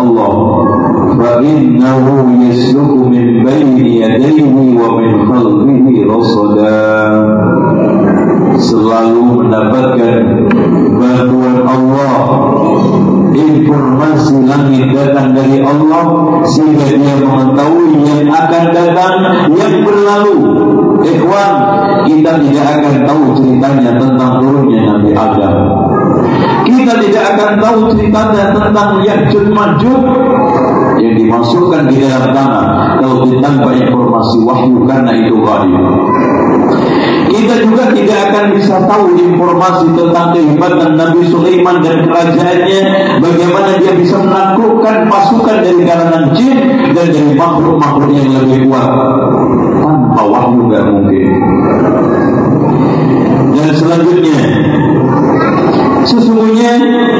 الله فإنه يسلك من بين يديه ومن خلفه رصدا selalu mendapatkan bantuan Allah. Informasi langit datang dari Allah sehingga dia mengetahui yang akan datang yang berlalu. Ikhwan kita tidak akan tahu ceritanya tentang turunnya Nabi Adam kita tidak akan tahu ceritanya tentang Ya'juj Ma'juj yang dimasukkan di dalam tanah kalau tanpa informasi wahyu karena itu wahyu. Kita juga tidak akan bisa tahu informasi tentang kehebatan Nabi Sulaiman dan kerajaannya. Bagaimana dia bisa menaklukkan pasukan dari kalangan jin dan dari makhluk-makhluk yang lebih kuat. Tanpa wahyu nggak mungkin. Dan selanjutnya sesungguhnya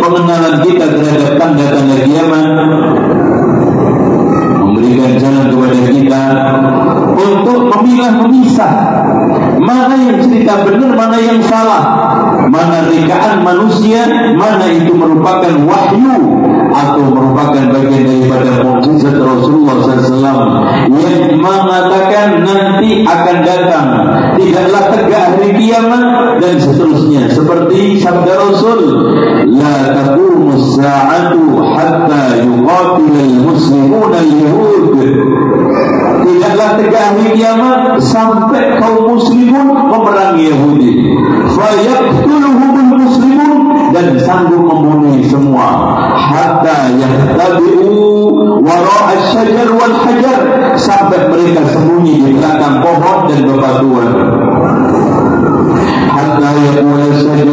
pengenalan kita terhadap tanda-tanda kiamat memberikan jalan kepada kita untuk memilah memisah mana yang cerita benar, mana yang salah, mana rekaan manusia, mana itu merupakan wahyu atau merupakan bagian daripada mukjizat Rasulullah SAW yang mengatakan nanti akan datang. Tidaklah tegak hari kiamat dan seterusnya. Seperti sabda Rasul la taqumu sa'atu hatta yuqatil al-muslimun al-yahud. Tidaklah tegak hari kiamat sampai kaum muslimun memerangi Yahudi. Fayaqtuluhumul muslimun dan sanggup membunuh semua. Hatta yahtabi'u wara asyajar wal hajar. Sampai mereka sembunyi di belakang pohon dan bebatuan. Hatta yaqul asyajar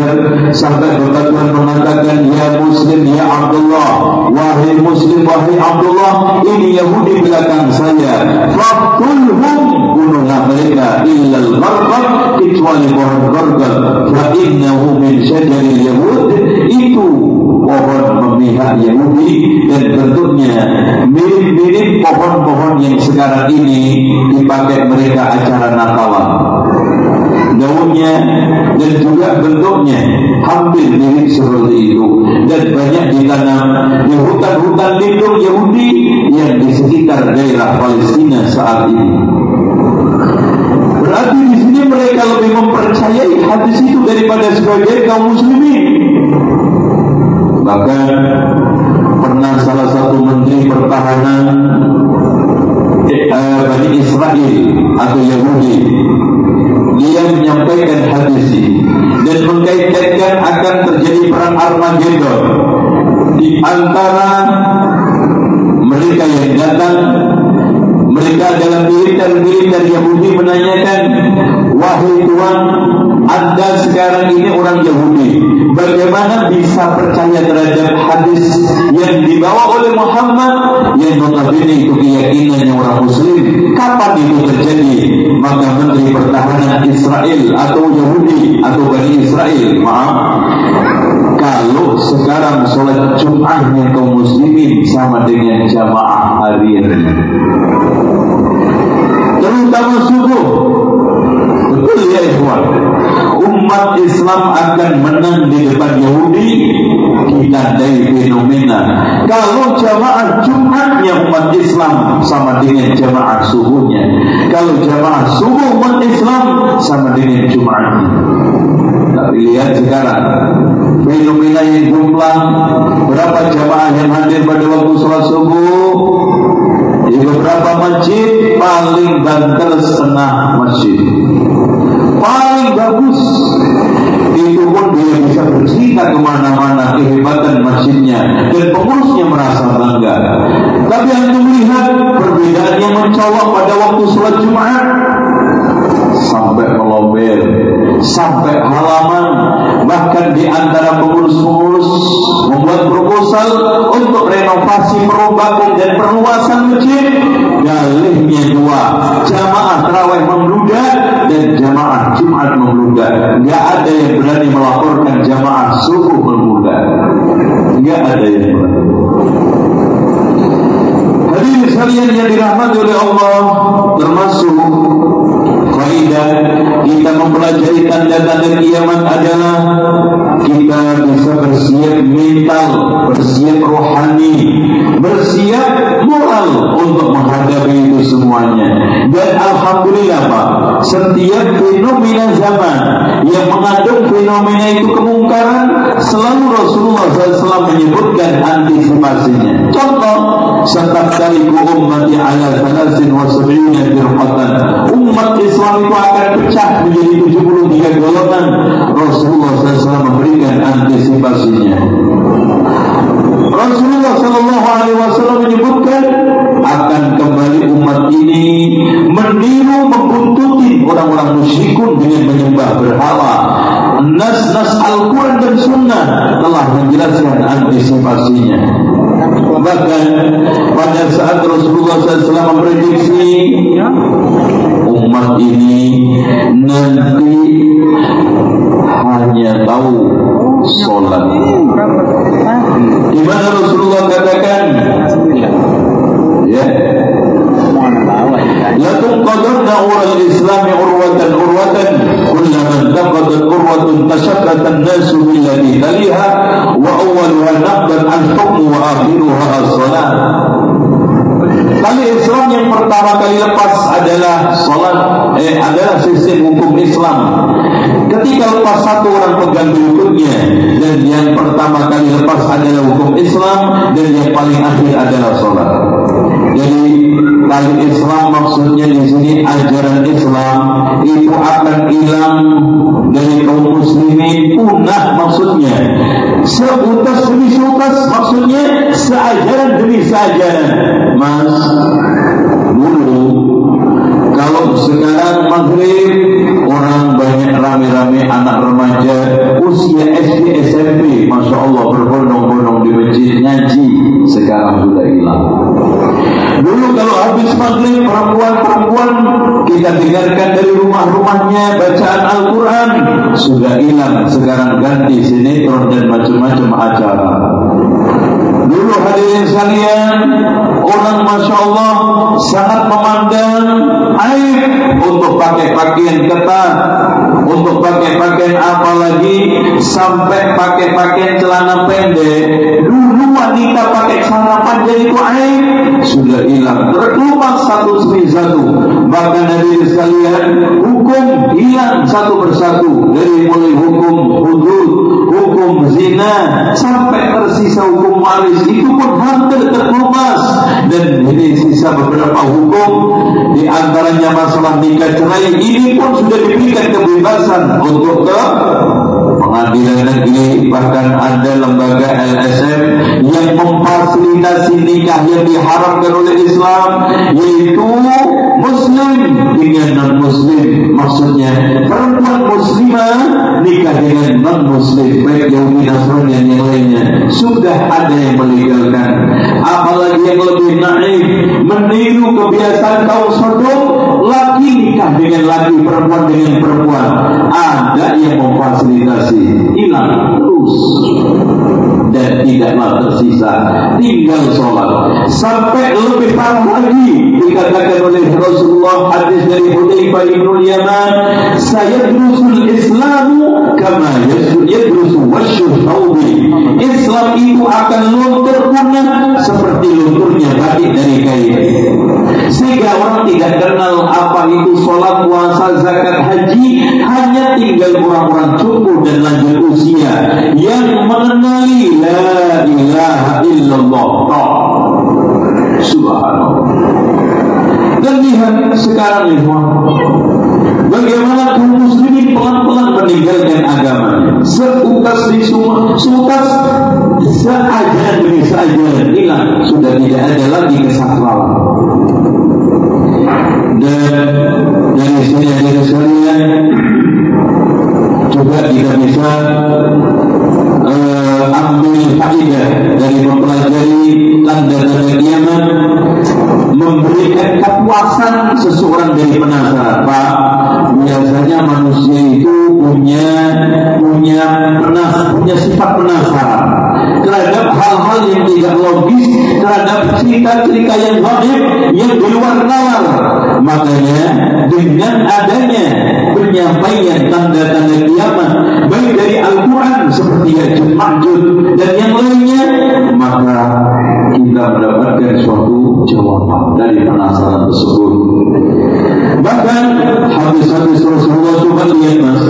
hajar sampai bebatuan mengatakan ya muslim ya Abdullah wahai muslim wahai Abdullah ini Yahudi belakang saya. Faqtulhum. Bunuhlah mereka illal gharqad kecuali pohon gharqad. Fa innahu min syajaril yahud. Itu pohon memihak Yahudi dan bentuknya mirip-mirip pohon-pohon yang sekarang ini dipakai mereka acara Natalan daunnya dan juga bentuknya hampir mirip seperti itu dan banyak ditanam di hutan-hutan lindung Yahudi yang di sekitar daerah Palestina saat ini. Berarti di sini mereka lebih mempercayai hadis itu daripada sebagian kaum muslimin. Bahkan pernah salah satu menteri pertahanan eh, Bani Israel atau Yahudi dia menyampaikan hadis ini dan mengkaitkan akan terjadi perang Armageddon. Di antara mereka yang datang mereka adalah militer-militer Yahudi menanyakan wahai Tuhan anda sekarang ini orang Yahudi. Bagaimana bisa percaya terhadap hadis Yang dibawa oleh Muhammad? Yang notabene itu keyakinannya orang muslim. Kapan itu terjadi? Maka Menteri Pertahanan Israel Atau Yahudi Atau Bani Israel Maaf. Kalau sekarang sholat Jum'ahnya kaum muslimin sama dengan jamaah harian. Terutama subuh. Betul ya ikhwan umat Islam akan menang di depan Yahudi ditandai fenomena. Kalau jamaah Jumatnya umat Islam sama dengan jamaah subuhnya. Kalau jamaah subuh umat Islam sama dengan Jumatnya. Tapi lihat sekarang fenomena yang jumlah berapa jamaah yang hadir pada waktu sholat subuh? Di beberapa masjid paling banter setengah masjid paling bagus. Itu pun dia bisa bercerita ke mana-mana kehebatan masjidnya. Dan pengurusnya merasa bangga. Tapi yang melihat perbedaan yang mencolok pada waktu sholat Jumat sampai melomel sampai halaman bahkan di antara pengurus-pengurus membuat proposal untuk renovasi perombakan dan perluasan masjid dalihnya dua. Jamaah terawih membludak dan jamaah Jumat membludak nggak ada yang berani melaporkan jamaah subuh membludak nggak ada yang berani. Hadirin sekalian yang dirahmati oleh Allah termasuk faidah kita mempelajari tanda-tanda kiamat adalah kita bisa bersiap mental, bersiap rohani, bersiap moral untuk menghadapi itu semuanya. Dan alhamdulillah Pak, setiap fenomena zaman yang mengandung fenomena itu kemungkaran, selalu Rasulullah SAW menyebutkan antisipasinya. Contoh, setiap kali ummati ala thalasin wa sab'ina firqatan. Umat Islam itu akan pecah menjadi 73 golongan. Rasulullah SAW memberikan antisipasinya. Rasulullah Sallallahu Alaihi menyebutkan akan kembali umat ini meniru membuntuti orang-orang musyrikun dengan menyembah berhala. Nas-nas Al-Quran dan Sunnah telah menjelaskan antisipasinya. Bahkan pada saat Rasulullah SAW memprediksi umat ini nanti hanya tahu sholat. Di mana Rasulullah katakan, ya, la tunqadanna ural Islam urwatan urwatan kullama taqadat urwatun tashaqqat an-nasu billati taliha wa awwaluha naqdan al-hukm wa akhiruha as-salat. Tali Islam yang pertama kali lepas adalah salat eh adalah sistem hukum Islam. Ketika lepas satu orang pegang berikutnya dan yang pertama kali lepas adalah hukum Islam dan yang paling akhir adalah salat. Jadi tali Islam maksudnya di sini ajaran Islam itu akan hilang dari kaum muslimin. Punah maksudnya. Seutas demi seutas maksudnya seajaran demi seajaran. Mas dulu kalau sekarang maghrib kita dengarkan dari rumah-rumahnya bacaan Al-Quran sudah hilang sekarang ganti sinetron dan macam-macam acara Dulu hadirin sekalian, orang masya Allah sangat memandang aib untuk pakai pakaian ketat, untuk pakai pakaian apa lagi sampai pakai pakaian celana pendek. Wanita pakai celana panjang itu aib sudah hilang, terkelupas satu demi satu. Bahkan hadirin sekalian, hukum hilang satu persatu. Dari mulai hukum hudud, hukum zina sampai tersisa hukum waris. Itu pun hampir terkelupas dan ini sisa beberapa hukum. Di antaranya masalah nikah cerai ini pun sudah diberikan kebebasan untuk ke pengadilan negeri bahkan ada lembaga LSM yang memfasilitasi nikah yang diharapkan oleh Islam yaitu muslim dengan non muslim maksudnya perempuan muslimah nikah dengan non muslim baik Yahudi Nasrani dan yang lainnya. Sudah ada yang melegalkan. Apalagi yang lebih naik meniru kebiasaan kaum Sodom dengan laki perempuan dengan perempuan. Ada yang memfasilitasi. Hilang terus. Dan tidaklah tersisa. Tinggal sholat. Sampai lebih parah lagi dikatakan oleh Rasulullah hadis dari Hudzaifah bin Yaman saya berusul Islamu kama yadrusu wasyur thawbi Islam itu akan luntur punah seperti lunturnya batik dari kain. Sehingga orang tidak kenal apa itu sholat, puasa, zakat, haji hanya tinggal orang-orang cukup dan lanjut usia yang mengenali la ilaha illallah. Subhanallah. Dan lihat sekarang ini Bagaimana pelan-pelan meninggalkan agamanya Seutas di semua Seutas Seajaran demi seajaran hilang. Sudah tidak ada lagi kesakralan Dan dari sini ada sekalian Coba kita bisa uh, ambil faedah dari mempelajari tanda-tanda kiamat memberikan kepuasan seseorang dari penasaran. Pak biasanya manusia itu punya punya penas punya sifat penasaran terhadap hal-hal yang tidak logis terhadap cerita-cerita yang gaib yang di luar nalar. Makanya dengan adanya penyampaian tanda-tanda kiamat baik dari Al-Quran seperti Yajud Ma'jud dan yang lainnya maka kita mendapatkan suatu jawaban dari penasaran tersebut bahkan hadis-hadis Rasulullah coba lihat mas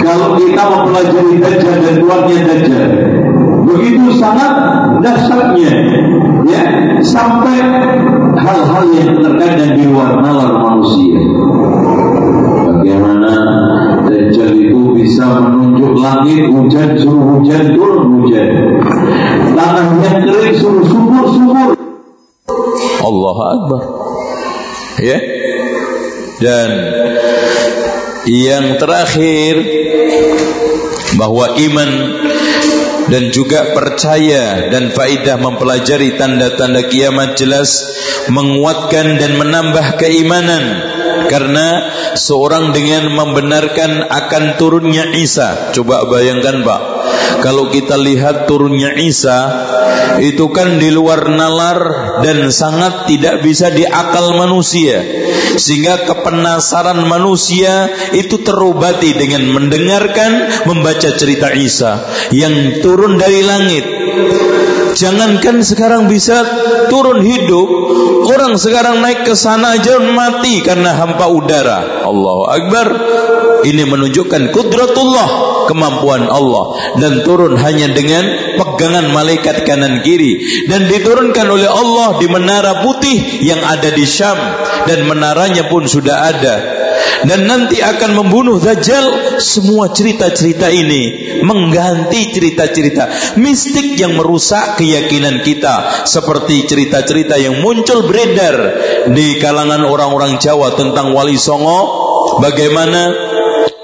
kalau kita mempelajari Dajjal dan keluarnya Dajjal begitu sangat dasarnya ya sampai hal-hal yang terkadang di luar nalar manusia. Bagaimana Dajjal itu bisa menunjuk langit hujan suruh hujan turun hujan. Tanahnya kering suruh subur subur. Allah Akbar. Ya dan yang terakhir bahwa iman dan juga percaya dan faidah mempelajari tanda-tanda kiamat jelas menguatkan dan menambah keimanan. Karena seorang dengan membenarkan akan turunnya Isa. Coba bayangkan Pak kalau kita lihat turunnya Isa itu kan di luar nalar dan sangat tidak bisa diakal manusia sehingga kepenasaran manusia itu terobati dengan mendengarkan membaca cerita Isa yang turun dari langit Jangankan sekarang bisa turun hidup, orang sekarang naik ke sana aja mati karena hampa udara. Allahu Akbar. Ini menunjukkan kudratullah, kemampuan Allah dan turun hanya dengan pegangan malaikat kanan kiri dan diturunkan oleh Allah di menara putih yang ada di Syam dan menaranya pun sudah ada. Dan nanti akan membunuh Dajjal. Semua cerita-cerita ini mengganti cerita-cerita mistik yang merusak keyakinan kita seperti cerita-cerita yang muncul beredar di kalangan orang-orang Jawa tentang Wali Songo. Bagaimana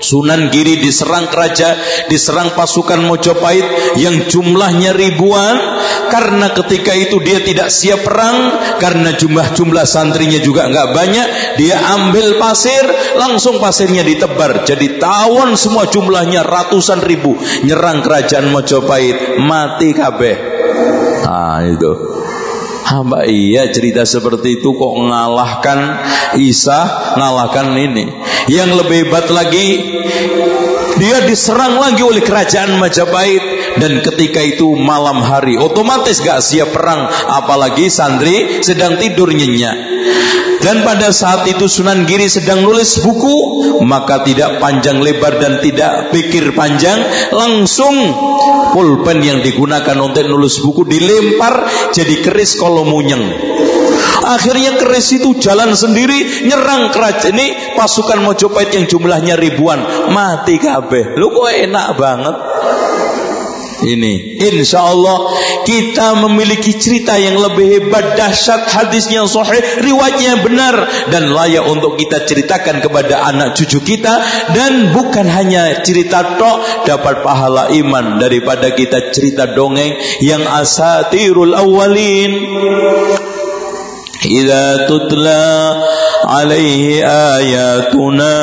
Sunan Giri diserang keraja, diserang pasukan Mojopahit yang jumlahnya ribuan karena ketika itu dia tidak siap perang karena jumlah-jumlah santrinya juga nggak banyak, dia ambil pasir, langsung pasirnya ditebar. Jadi tawon semua jumlahnya ratusan ribu nyerang kerajaan Mojopahit, mati kabeh. Ah itu. Hamba iya cerita seperti itu kok ngalahkan Isa, ngalahkan ini. Yang lebih hebat lagi, dia diserang lagi oleh kerajaan Majapahit. Dan ketika itu malam hari otomatis gak siap perang. Apalagi santri sedang tidur nyenyak dan pada saat itu Sunan Giri sedang nulis buku maka tidak panjang lebar dan tidak pikir panjang langsung pulpen yang digunakan untuk nulis buku dilempar jadi keris kolomunyeng Akhirnya keris itu jalan sendiri nyerang kerajaan ini pasukan Mojopahit yang jumlahnya ribuan mati kabeh. Lu kok enak banget. Ini. Insya Allah kita memiliki cerita yang lebih hebat dahsyat hadisnya sahih riwayatnya benar dan layak untuk kita ceritakan kepada anak cucu kita. Dan bukan hanya cerita tok dapat pahala iman daripada kita cerita dongeng yang asatirul awalin إذا تتلى عليه آياتنا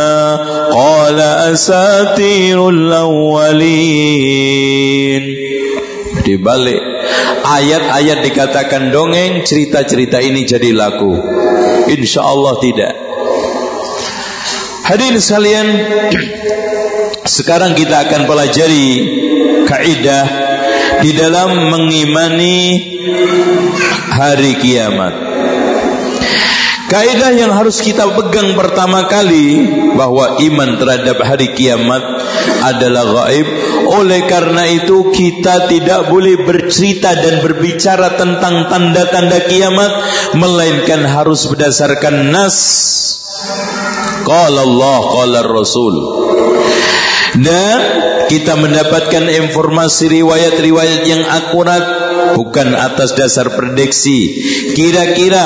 قال أساطير الأولين dibalik ayat-ayat dikatakan dongeng cerita-cerita ini jadi laku insya Allah tidak hadirin sekalian sekarang kita akan pelajari kaidah di dalam mengimani hari kiamat Kaidah yang harus kita pegang pertama kali bahwa iman terhadap hari kiamat adalah gaib. Oleh karena itu kita tidak boleh bercerita dan berbicara tentang tanda-tanda kiamat melainkan harus berdasarkan nas. Qala Allah, qala Rasul. Dan kita mendapatkan informasi riwayat-riwayat yang akurat bukan atas dasar prediksi. Kira-kira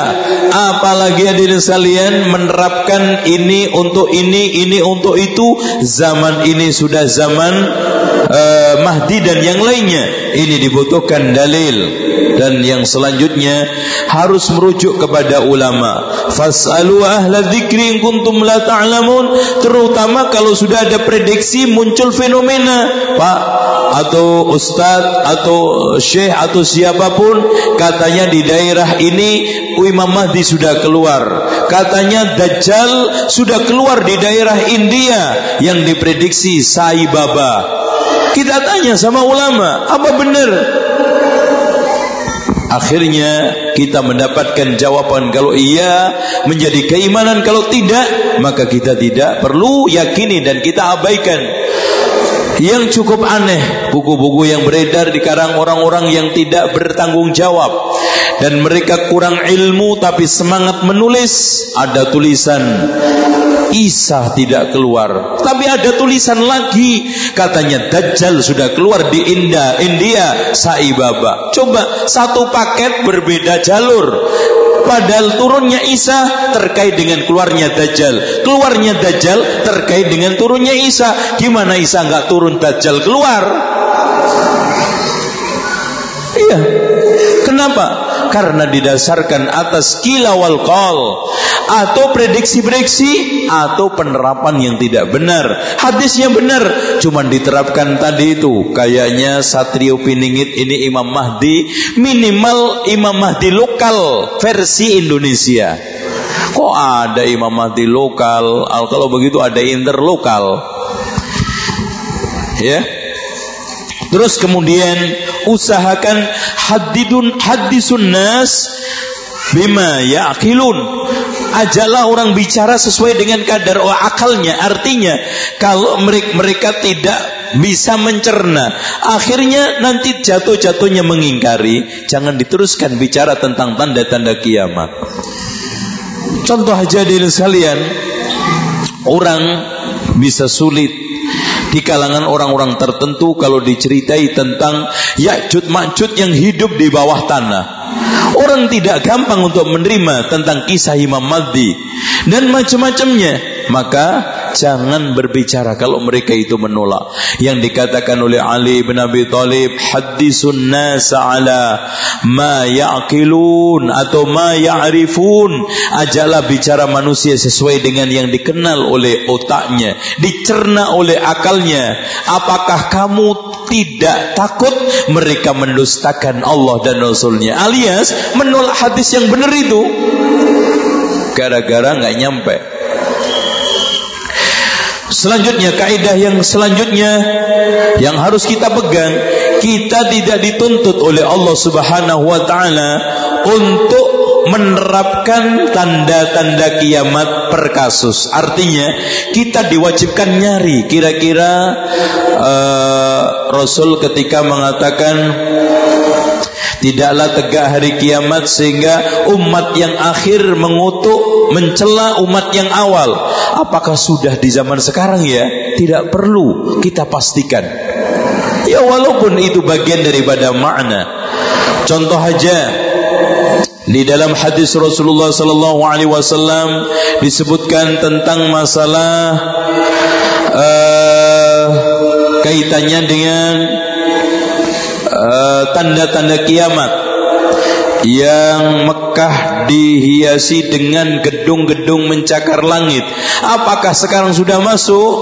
apalagi hadirin sekalian menerapkan ini untuk ini, ini untuk itu. Zaman ini sudah zaman uh, Mahdi dan yang lainnya. Ini dibutuhkan dalil dan yang selanjutnya harus merujuk kepada ulama. Fasalu ahla dzikri in kuntum la ta'lamun, terutama kalau sudah ada prediksi muncul fenomena, Pak atau ustaz atau syekh atau siapa pun katanya di daerah ini Imam Mahdi sudah keluar. Katanya Dajjal sudah keluar di daerah India yang diprediksi Sai Baba kita tanya sama ulama apa benar? Akhirnya kita mendapatkan jawaban kalau iya menjadi keimanan. Kalau tidak maka kita tidak perlu yakini dan kita abaikan yang cukup aneh buku-buku yang beredar di karang orang-orang yang tidak bertanggung jawab dan mereka kurang ilmu tapi semangat menulis ada tulisan Isa tidak keluar. Tapi ada tulisan lagi katanya Dajjal sudah keluar di India, India Sai Baba. Coba satu paket berbeda jalur. Padahal turunnya Isa terkait dengan keluarnya Dajjal. Keluarnya Dajjal terkait dengan turunnya Isa. Gimana Isa nggak turun Dajjal keluar? Iya. Kenapa? karena didasarkan atas kila wal qal atau prediksi-prediksi atau penerapan yang tidak benar. Hadis yang benar cuma diterapkan tadi itu. Kayaknya Satrio Piningit ini Imam Mahdi, minimal Imam Mahdi lokal versi Indonesia. Kok ada Imam Mahdi lokal? Kalau begitu ada interlokal. Ya. Terus kemudian usahakan hadidun hadisun nas bima yaqilun. Ajalah orang bicara sesuai dengan kadar oh, akalnya. Artinya kalau mereka, mereka tidak bisa mencerna, akhirnya nanti jatuh-jatuhnya mengingkari. Jangan diteruskan bicara tentang tanda-tanda kiamat. Contoh aja diri sekalian, orang bisa sulit di kalangan orang-orang tertentu kalau diceritai tentang Ya'jud Ma'jud yang hidup di bawah tanah. Orang tidak gampang untuk menerima tentang kisah Imam Mahdi dan macam-macamnya. Maka jangan berbicara kalau mereka itu menolak. Yang dikatakan oleh Ali bin Abi Thalib, hadisun nasa ala ma ya'qilun atau ma ya'rifun. Ajalah bicara manusia sesuai dengan yang dikenal oleh otaknya, dicerna oleh akalnya. Apakah kamu tidak takut mereka mendustakan Allah dan Rasulnya alias menolak hadis yang benar itu gara-gara nggak nyampe Selanjutnya kaidah yang selanjutnya yang harus kita pegang, kita tidak dituntut oleh Allah Subhanahu wa taala untuk menerapkan tanda-tanda kiamat per kasus. Artinya kita diwajibkan nyari kira-kira uh, Rasul ketika mengatakan Tidaklah tegak hari kiamat sehingga umat yang akhir mengutuk, mencela umat yang awal. Apakah sudah di zaman sekarang ya? Tidak perlu kita pastikan. Ya walaupun itu bagian daripada makna. Contoh aja di dalam hadis Rasulullah sallallahu alaihi wasallam disebutkan tentang masalah uh, kaitannya dengan tanda-tanda uh, kiamat yang Mekah dihiasi dengan gedung-gedung mencakar langit. Apakah sekarang sudah masuk?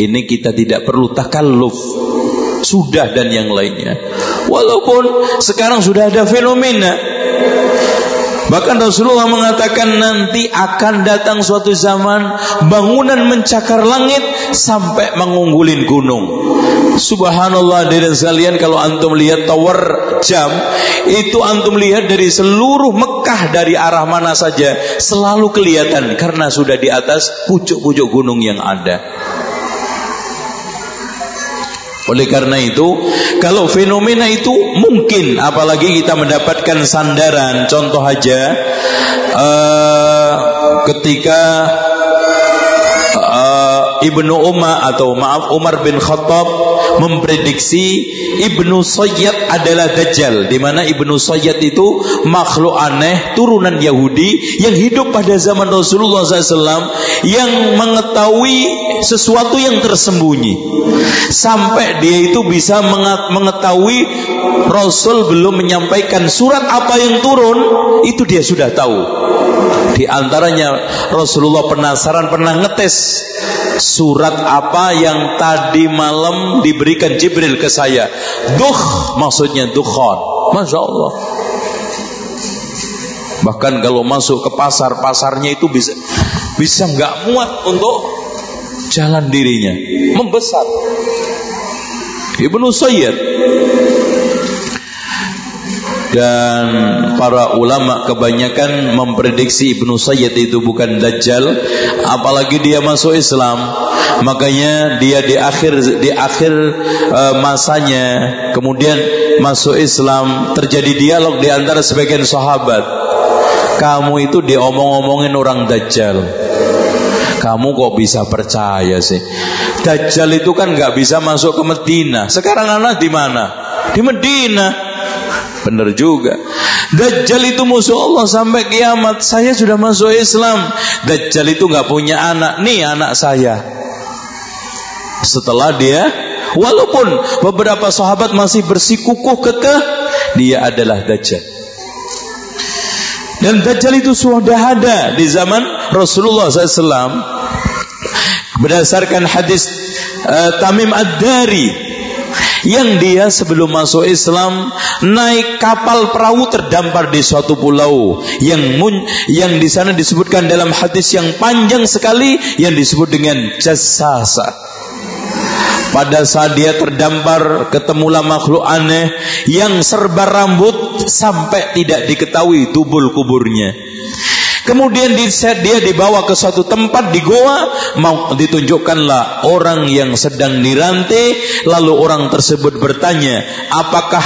Ini kita tidak perlu takalluf. Sudah dan yang lainnya. Walaupun sekarang sudah ada fenomena Bahkan Rasulullah mengatakan nanti akan datang suatu zaman bangunan mencakar langit sampai mengunggulin gunung. Subhanallah dari sekalian kalau antum lihat tower jam itu antum lihat dari seluruh Mekah dari arah mana saja selalu kelihatan karena sudah di atas pucuk-pucuk gunung yang ada. Oleh karena itu, kalau fenomena itu mungkin, apalagi kita mendapatkan sandaran, contoh aja, uh, ketika uh, Ibnu Umar atau maaf Umar bin Khattab memprediksi Ibnu Sayyid adalah Dajjal di mana Ibnu Sayyid itu makhluk aneh turunan Yahudi yang hidup pada zaman Rasulullah SAW yang mengetahui sesuatu yang tersembunyi. Sampai dia itu bisa mengetahui Rasul belum menyampaikan surat apa yang turun itu dia sudah tahu. Di antaranya Rasulullah penasaran pernah ngetes surat apa yang tadi malam diberikan Jibril ke saya. Duh maksudnya dukhon. Masya Allah. Bahkan kalau masuk ke pasar, pasarnya itu bisa bisa nggak muat untuk jalan dirinya, membesar. Ibnu Sayyid dan para ulama kebanyakan memprediksi Ibnu Sayyid itu bukan dajjal apalagi dia masuk Islam. Makanya dia di akhir di akhir uh, masanya kemudian masuk Islam terjadi dialog di antara sebagian sahabat. Kamu itu diomong-omongin orang dajjal. Kamu kok bisa percaya sih? Dajjal itu kan nggak bisa masuk ke Medina. Sekarang anak di mana? Di Medina Benar juga. Dajjal itu musuh Allah sampai kiamat. Saya sudah masuk Islam. Dajjal itu nggak punya anak. Nih anak saya. Setelah dia, walaupun beberapa sahabat masih bersikukuh kekeh, dia adalah Dajjal. Dan Dajjal itu sudah ada di zaman Rasulullah SAW. Berdasarkan hadis uh, Tamim Ad-Dari yang dia sebelum masuk Islam naik kapal perahu terdampar di suatu pulau yang mun, yang di sana disebutkan dalam hadis yang panjang sekali yang disebut dengan jasasa. Pada saat dia terdampar ketemulah makhluk aneh yang serba rambut sampai tidak diketahui tubul kuburnya. Kemudian dia dibawa ke suatu tempat di goa, mau ditunjukkanlah orang yang sedang dirantai, lalu orang tersebut bertanya, apakah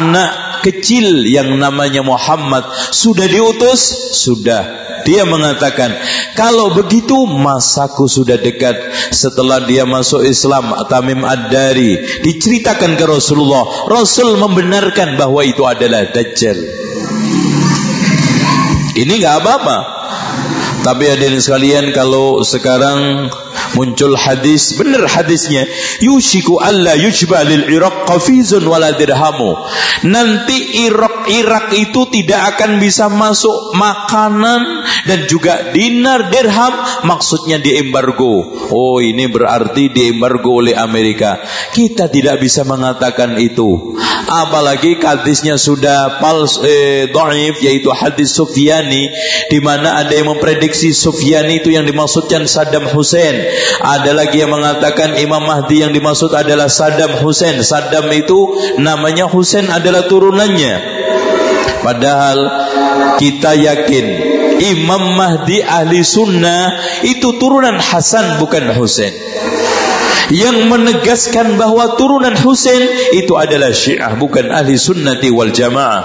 anak kecil yang namanya Muhammad sudah diutus? Sudah. Dia mengatakan, kalau begitu masaku sudah dekat. Setelah dia masuk Islam, Tamim Ad-Dari diceritakan ke Rasulullah. Rasul membenarkan bahwa itu adalah Dajjal. Ini nggak apa-apa. Tapi hadirin sekalian kalau sekarang muncul hadis benar hadisnya yushiku alla yujba lil iraq qafizun wala dirhamu nanti Irak Irak itu tidak akan bisa masuk makanan dan juga dinar dirham. Maksudnya di embargo. Oh ini berarti di embargo oleh Amerika. Kita tidak bisa mengatakan itu. Apalagi hadisnya sudah pals eh, dhaif yaitu hadis Sufyani di mana ada yang memprediksi Sufyani itu yang dimaksudkan Saddam Hussein. Ada lagi yang mengatakan Imam Mahdi yang dimaksud adalah Saddam Hussein. Saddam itu namanya Hussein adalah turunannya. Padahal kita yakin Imam Mahdi ahli sunnah itu turunan Hasan bukan Hussein. Yang menegaskan bahwa turunan Hussein itu adalah Syiah bukan ahli sunnati wal jamaah.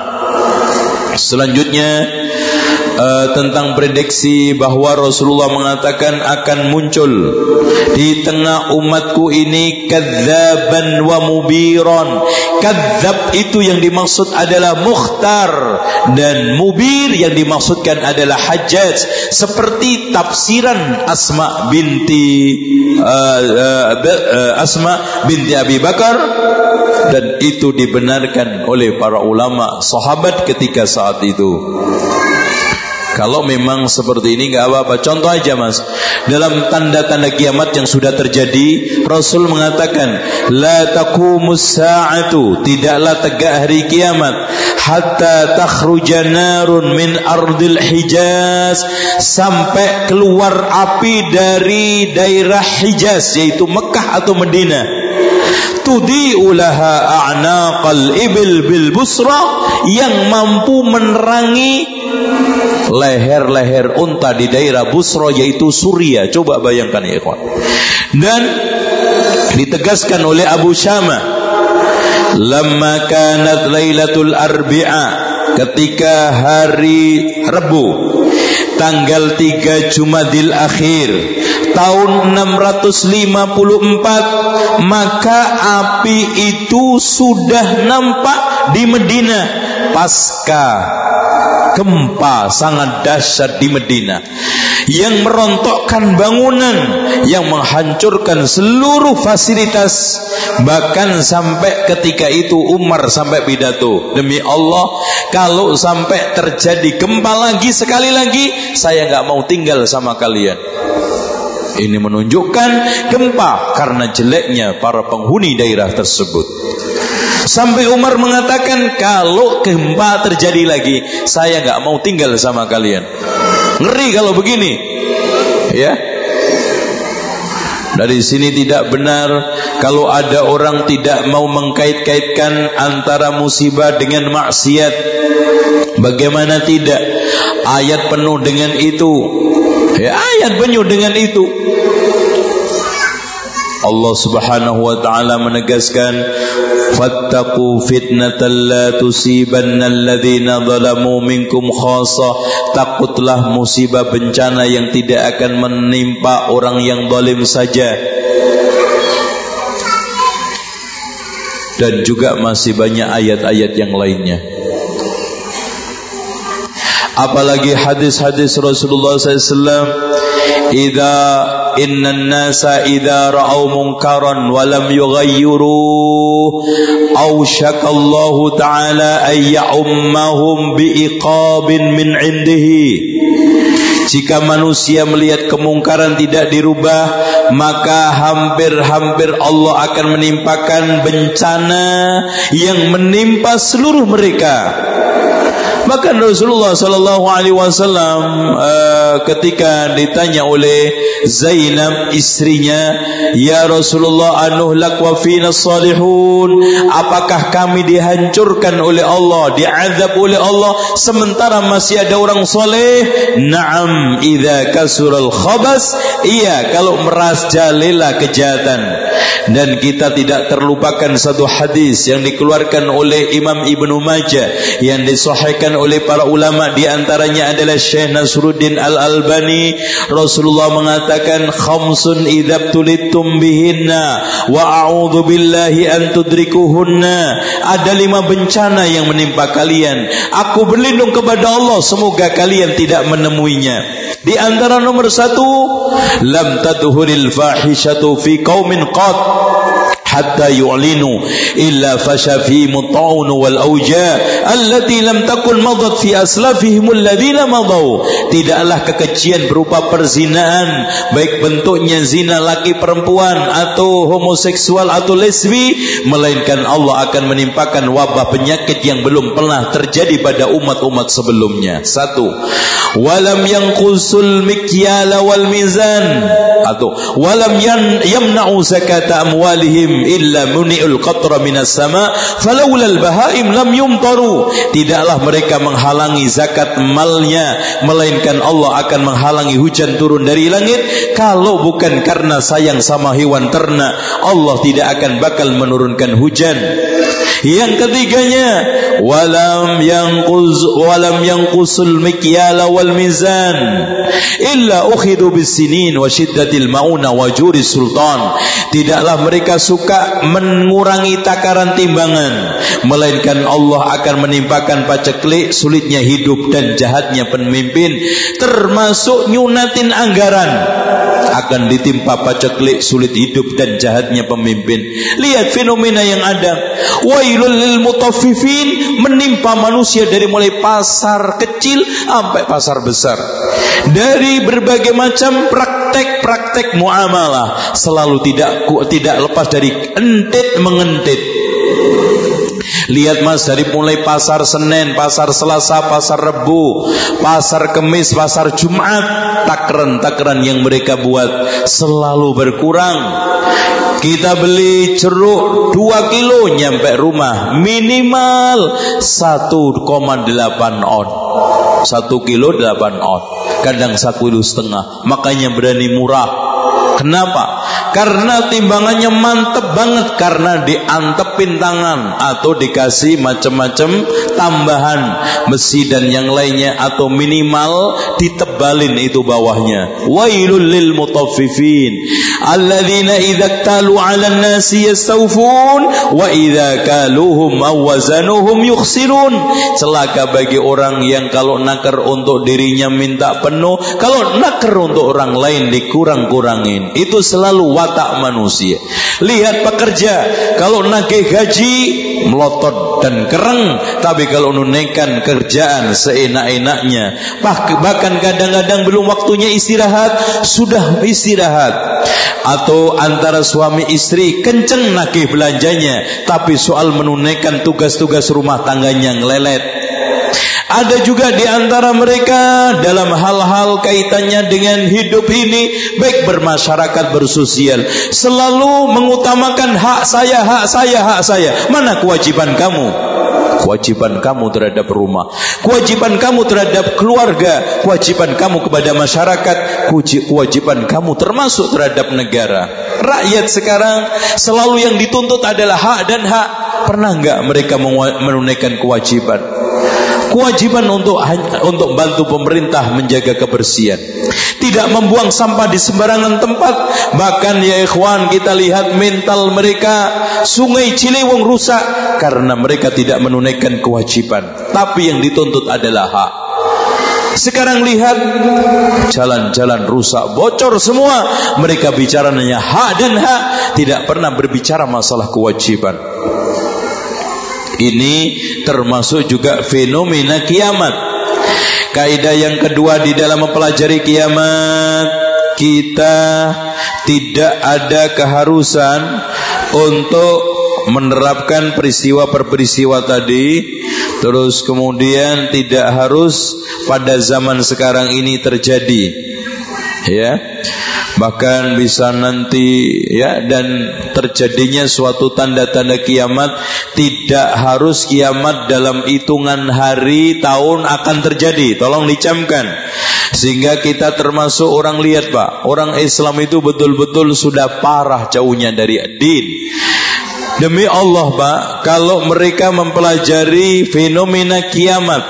Selanjutnya uh, tentang prediksi bahwa Rasulullah mengatakan akan muncul di tengah umatku ini kadzaban wa mubiron. Kadzab itu yang dimaksud adalah mukhtar dan mubir yang dimaksudkan adalah hajjaj seperti tafsiran Asma binti uh, uh, Asma binti Abi Bakar dan itu dibenarkan oleh para ulama sahabat ketika saat itu. Kalau memang seperti ini nggak apa-apa. Contoh aja mas, dalam tanda-tanda kiamat yang sudah terjadi, Rasul mengatakan, la taqumus sa'atu, tidaklah tegak hari kiamat, hatta takhruja narun min ardil Hijaz, sampai keluar api dari daerah Hijaz, yaitu Mekah atau Medina tudi'u laha a'naqal ibil bil busra yang mampu menerangi leher-leher unta di daerah Busra yaitu Suria. Coba bayangkan ya ikhwan. Dan ditegaskan oleh Abu Syama lamma kanat lailatul arbi'a ketika hari Rebu tanggal 3 Jumadil akhir tahun 654 maka api itu sudah nampak di Medina pasca gempa sangat dahsyat di Medina yang merontokkan bangunan yang menghancurkan seluruh fasilitas bahkan sampai ketika itu Umar sampai pidato demi Allah kalau sampai terjadi gempa lagi sekali lagi, saya nggak mau tinggal sama kalian. Ini menunjukkan gempa karena jeleknya para penghuni daerah tersebut. Sampai Umar mengatakan kalau gempa terjadi lagi, saya nggak mau tinggal sama kalian. Ngeri kalau begini, ya. Dari sini tidak benar kalau ada orang tidak mau mengkait-kaitkan antara musibah dengan maksiat. Bagaimana tidak? Ayat penuh dengan itu. Ya, ayat penuh dengan itu. Allah Subhanahu wa taala menegaskan fattaqu fitnatan la tusibanna alladhina zalamu minkum khassa takutlah musibah bencana yang tidak akan menimpa orang yang zalim saja. Dan juga masih banyak ayat-ayat yang lainnya apalagi hadis-hadis Rasulullah SAW idza innan nasa idza ra'au munkaran wa lam yughayyiru aw syakallahu ta'ala ay ya'ummahum biiqabin min indihi. Jika manusia melihat kemungkaran tidak dirubah maka hampir-hampir Allah akan menimpakan bencana yang menimpa seluruh mereka Bahkan Rasulullah sallallahu alaihi wasallam uh, ketika ditanya oleh Zainab istrinya, "Ya Rasulullah, anuhlak wa fina salihun?" Apakah kami dihancurkan oleh Allah, diazab oleh Allah sementara masih ada orang soleh? Naam, idza kasural khabas. Iya, kalau meras jalilah kejahatan. Dan kita tidak terlupakan satu hadis yang dikeluarkan oleh Imam Ibnu Majah yang disahihkan disebutkan oleh para ulama di antaranya adalah Syekh Nasruddin Al-Albani Rasulullah mengatakan khamsun idzab tulitum bihinna wa a'udzu billahi an tudrikuhunna. Ada lima bencana yang menimpa kalian. Aku berlindung kepada Allah semoga kalian tidak menemuinya. Di antara nomor satu lam tadhuril fahishatu fi qaumin qad hatta yu'linu illa fasha fi mut'un wal auja allati lam takun madat fi aslafihim alladhina madaw. Tidaklah kekejian berupa perzinaan baik bentuknya zina laki perempuan atau homoseksual atau lesbi melainkan Allah akan menimpakan wabah penyakit yang belum pernah terjadi pada umat-umat sebelumnya. Satu walam yanqusul mikyala wal mizan. Atau walam yamna'u zakata amwalihim illa muni'ul qatra minas sama falawla al-bahaim lam yumtaru. Tidaklah mereka menghalangi zakat malnya melainkan Allah akan menghalangi hujan turun dari langit. Kalau bukan karena sayang sama hewan ternak Allah tidak akan bakal menurunkan hujan yang ketiganya walam yanquz walam yanqusul mikyala wal mizan illa ukhidu bisinin wa syiddatil mauna wa juri sultan. Tidaklah mereka suka mengurangi takaran timbangan melainkan Allah akan menimpakan paceklik sulitnya hidup dan jahatnya pemimpin termasuk nyunatin anggaran akan ditimpa paceklik sulit hidup dan jahatnya pemimpin. Lihat fenomena yang ada wailul mutaffifin menimpa manusia dari mulai pasar kecil sampai pasar besar. Dari berbagai macam praktek-praktek muamalah selalu tidak tidak lepas dari entit mengentit Lihat mas dari mulai pasar Senin, pasar Selasa, pasar Rebu, pasar Kemis, pasar Jumat, takran-takran yang mereka buat selalu berkurang. Kita beli jeruk 2 kilo nyampe rumah minimal 1,8 on. 1 kilo 8 on. Kadang 1 kilo setengah. Makanya berani murah Kenapa? Karena timbangannya mantep banget karena diantepin tangan atau dikasih macam-macam tambahan besi dan yang lainnya atau minimal ditebalin itu bawahnya. Wailul lil mutaffifin alladzina idza talu 'alan nasi yastawfun wa idza kaluhum aw wazanuhum. Celaka bagi orang yang kalau nakar untuk dirinya minta penuh, kalau nakar untuk orang lain dikurang-kurangin. Itu selalu watak manusia. Lihat pekerja, kalau nagih gaji melotot dan kereng, tapi kalau nunaikan kerjaan seenak-enaknya, bahkan kadang-kadang belum waktunya istirahat, sudah istirahat. Atau antara suami istri kenceng nagih belanjanya, tapi soal menunaikan tugas-tugas rumah tangganya ngelelet. Ada juga di antara mereka dalam hal-hal kaitannya dengan hidup ini baik bermasyarakat bersosial selalu mengutamakan hak saya, hak saya, hak saya. Mana kewajiban kamu? Kewajiban kamu terhadap rumah, kewajiban kamu terhadap keluarga, kewajiban kamu kepada masyarakat, kewajiban kamu termasuk terhadap negara. Rakyat sekarang selalu yang dituntut adalah hak dan hak. Pernah enggak mereka menunaikan kewajiban? Kewajiban untuk untuk bantu pemerintah menjaga kebersihan. Tidak membuang sampah di sembarangan tempat. Bahkan ya ikhwan kita lihat mental mereka sungai Ciliwung rusak karena mereka tidak menunaikan kewajiban. Tapi yang dituntut adalah hak. Sekarang lihat jalan-jalan rusak, bocor semua. Mereka bicaranya hak dan hak, tidak pernah berbicara masalah kewajiban. Ini termasuk juga fenomena kiamat. Kaidah yang kedua di dalam mempelajari kiamat, kita tidak ada keharusan untuk menerapkan peristiwa per peristiwa tadi. Terus kemudian tidak harus pada zaman sekarang ini terjadi. Ya bahkan bisa nanti ya dan terjadinya suatu tanda-tanda kiamat tidak harus kiamat dalam hitungan hari tahun akan terjadi. Tolong dicamkan. Sehingga kita termasuk orang lihat Pak. Orang Islam itu betul-betul sudah parah jauhnya dari din. Demi Allah Pak, kalau mereka mempelajari fenomena kiamat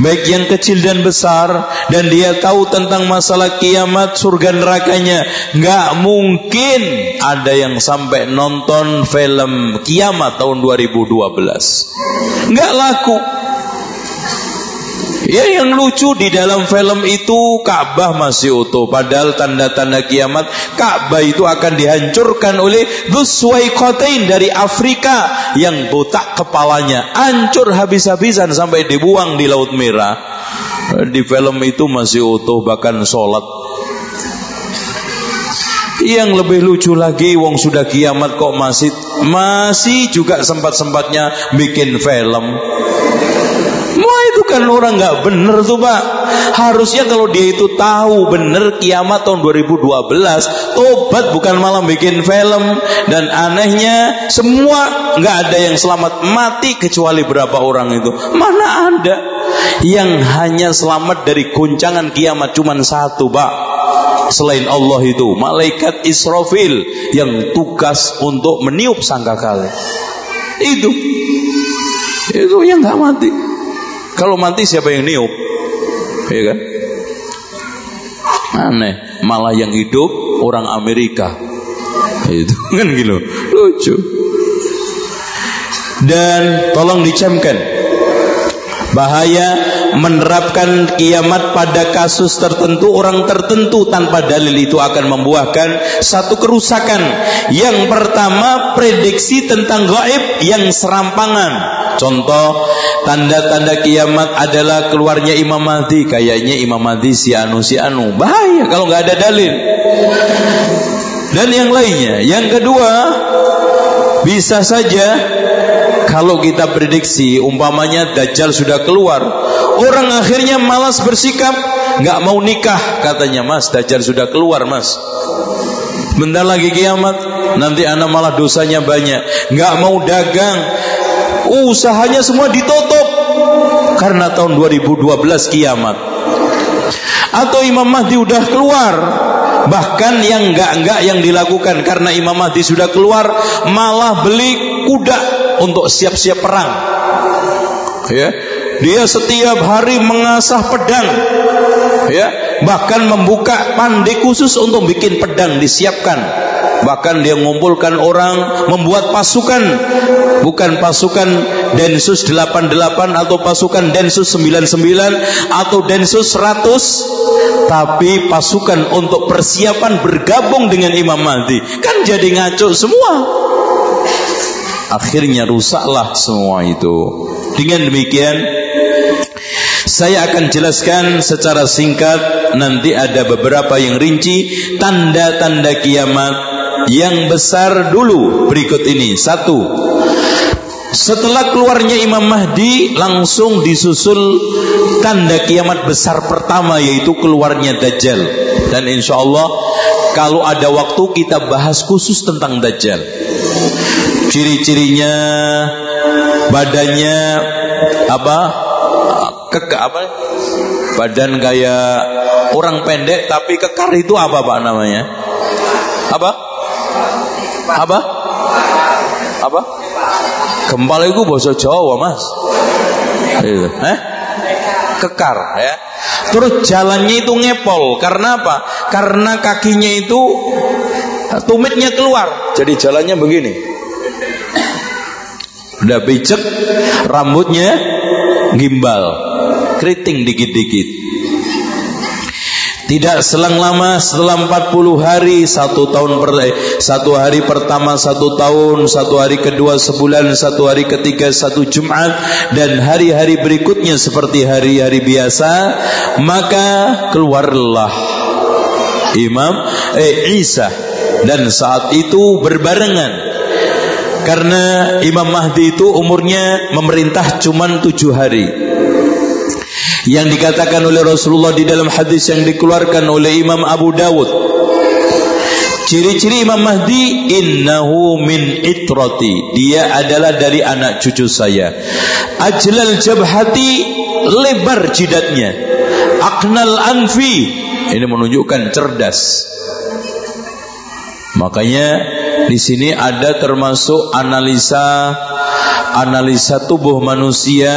baik yang kecil dan besar dan dia tahu tentang masalah kiamat surga nerakanya nggak mungkin ada yang sampai nonton film kiamat tahun 2012 nggak laku Ya yang lucu di dalam film itu Ka'bah masih utuh. Padahal tanda-tanda kiamat Ka'bah itu akan dihancurkan oleh Dhuswaikotain dari Afrika Yang botak kepalanya. Hancur habis-habisan sampai dibuang di Laut Merah. Di film itu masih utuh bahkan sholat. Yang lebih lucu lagi wong sudah kiamat kok masih masih juga sempat-sempatnya bikin film kan orang nggak bener tuh pak. Harusnya kalau dia itu tahu bener kiamat tahun 2012, tobat bukan malah bikin film. Dan anehnya semua nggak ada yang selamat mati kecuali berapa orang itu. Mana ada yang hanya selamat dari guncangan kiamat cuman satu pak selain Allah itu malaikat Israfil yang tugas untuk meniup sangkakala itu itu yang nggak mati kalau mati siapa yang niup? Ya kan? Aneh, malah yang hidup orang Amerika. Itu kan gitu. Lucu. Dan tolong dicamkan bahaya menerapkan kiamat pada kasus tertentu orang tertentu tanpa dalil itu akan membuahkan satu kerusakan. Yang pertama prediksi tentang gaib yang serampangan. Contoh tanda-tanda kiamat adalah keluarnya Imam Mahdi. Kayaknya Imam Mahdi si anu si anu. Bahaya kalau nggak ada dalil. Dan yang lainnya, yang kedua bisa saja kalau kita prediksi umpamanya Dajjal sudah keluar orang akhirnya malas bersikap nggak mau nikah katanya mas Dajjal sudah keluar mas. Bentar lagi kiamat nanti anak malah dosanya banyak. Nggak mau dagang. Usahanya semua ditutup karena tahun 2012 kiamat. Atau Imam Mahdi udah keluar bahkan yang enggak-enggak yang dilakukan karena Imam Mahdi sudah keluar malah beli kuda untuk siap-siap perang. Ya, dia setiap hari mengasah pedang. Ya. Bahkan membuka pandai khusus untuk bikin pedang disiapkan. Bahkan dia mengumpulkan orang membuat pasukan. Bukan pasukan Densus 88 atau pasukan Densus 99 atau Densus 100 tapi pasukan untuk persiapan bergabung dengan Imam Mahdi. Kan jadi ngaco semua akhirnya rusaklah semua itu. Dengan demikian saya akan jelaskan secara singkat nanti ada beberapa yang rinci tanda-tanda kiamat yang besar dulu berikut ini. Satu setelah keluarnya Imam Mahdi langsung disusul tanda kiamat besar pertama yaitu keluarnya Dajjal. Dan insya Allah kalau ada waktu kita bahas khusus tentang Dajjal ciri-cirinya badannya apa? Ke apa? Badan kayak orang pendek tapi kekar itu apa pak namanya? Apa? Apa? Apa? Gempal itu bahasa Jawa mas. Itu eh kekar ya. Terus jalannya itu ngepol. Karena apa? Karena kakinya itu tumitnya keluar. Jadi jalannya begini udah picek rambutnya gimbal keriting dikit-dikit. Tidak selang lama setelah 40 hari satu tahun per, eh, satu hari pertama satu tahun satu hari kedua sebulan satu hari ketiga satu Jumat dan hari-hari berikutnya seperti hari-hari biasa maka keluarlah Imam eh, Isa. Dan saat itu berbarengan karena Imam Mahdi itu umurnya memerintah cuma tujuh hari. Yang dikatakan oleh Rasulullah di dalam hadis yang dikeluarkan oleh Imam Abu Dawud. Ciri-ciri Imam Mahdi innahu min itrati. Dia adalah dari anak cucu saya. Ajlal jabhati lebar jidatnya. Aknal anfi. Ini menunjukkan cerdas. Makanya di sini ada termasuk analisa analisa tubuh manusia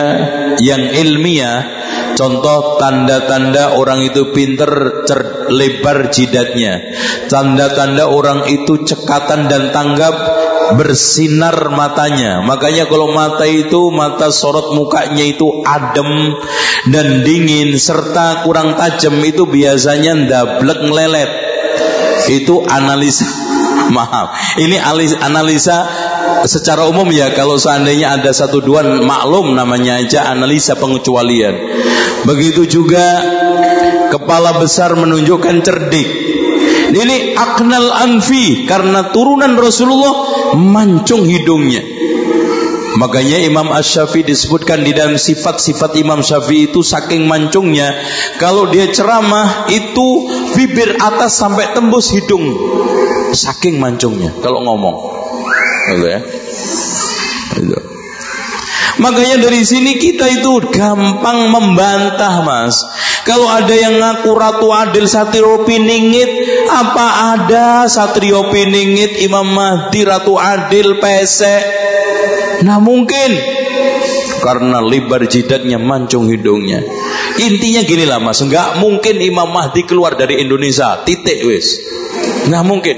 yang ilmiah. Contoh tanda-tanda orang itu pinter lebar jidatnya. Tanda-tanda orang itu cekatan dan tanggap bersinar matanya. Makanya kalau mata itu mata sorot mukanya itu adem dan dingin serta kurang tajam itu biasanya ndablek ngelelet. Itu analisa Maaf, ini analisa secara umum ya kalau seandainya ada satu dua maklum namanya aja analisa pengecualian. Begitu juga kepala besar menunjukkan cerdik. Ini aknal anfi karena turunan Rasulullah mancung hidungnya. Makanya Imam Ash-Syafi'i disebutkan di dalam sifat-sifat Imam Syafi'i itu saking mancungnya. Kalau dia ceramah itu bibir atas sampai tembus hidung. Saking mancungnya kalau ngomong. Gitu ya. Gitu. Makanya dari sini kita itu gampang membantah mas. Kalau ada yang ngaku Ratu Adil Satrio Piningit, apa ada Satrio Piningit, Imam Mahdi, Ratu Adil, pesek? Nah mungkin karena lebar jidatnya mancung hidungnya. Intinya gini lah mas, nggak mungkin Imam Mahdi keluar dari Indonesia, titik wis. Nggak mungkin.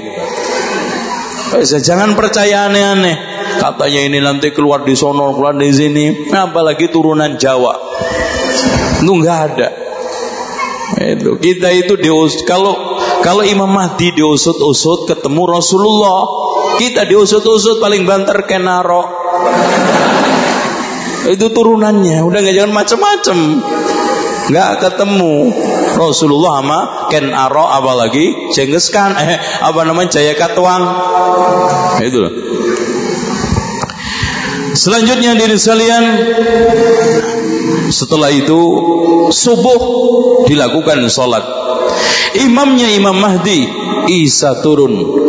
Wis, jangan percaya aneh-aneh. Katanya ini nanti keluar di sono, keluar di sini, apalagi turunan Jawa. Itu nggak ada. Itu kita itu dius kalau kalau Imam Mahdi diusut-usut ketemu Rasulullah, kita diusut-usut paling banter kenaro itu turunannya udah nggak jangan macam-macam nggak ketemu. Rasulullah sama Ken Aro apalagi Cengiz Khan. Eh apa namanya? Jaya Katwang itu loh. Selanjutnya diri sekalian setelah itu subuh dilakukan sholat. Imamnya Imam Mahdi Isa turun.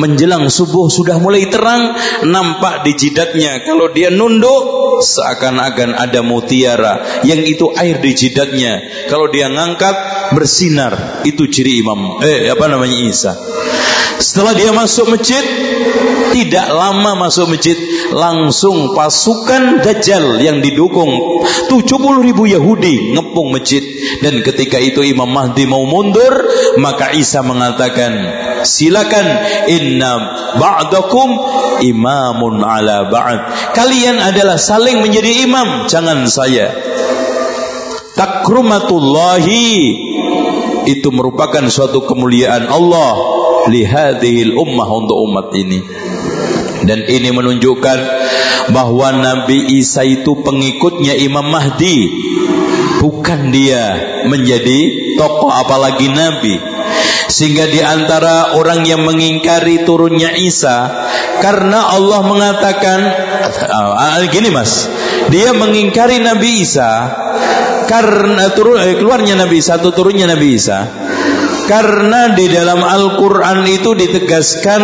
Menjelang subuh sudah mulai terang nampak di jidatnya. Kalau dia nunduk seakan-akan ada mutiara. Yang itu air di jidatnya. Kalau dia ngangkat bersinar. Itu ciri imam eh apa namanya Isa. Setelah dia masuk masjid tidak lama masuk masjid langsung pasukan Dajjal yang didukung 70 ribu Yahudi mengepung masjid. Dan ketika itu Imam Mahdi mau mundur maka Isa mengatakan silakan inna ba'dakum imamun ala ba'd. Kalian adalah saling menjadi imam jangan saya. Takrumatullahi itu merupakan suatu kemuliaan Allah lihadihil ummah untuk umat ini. Dan ini menunjukkan bahwa Nabi Isa itu pengikutnya Imam Mahdi bukan dia menjadi tokoh apalagi nabi. Sehingga di antara orang yang mengingkari turunnya Isa karena Allah mengatakan ah, gini Mas. Dia mengingkari Nabi Isa karena turun eh, keluarnya Nabi Isa atau turunnya Nabi Isa karena di dalam Al-Quran itu ditegaskan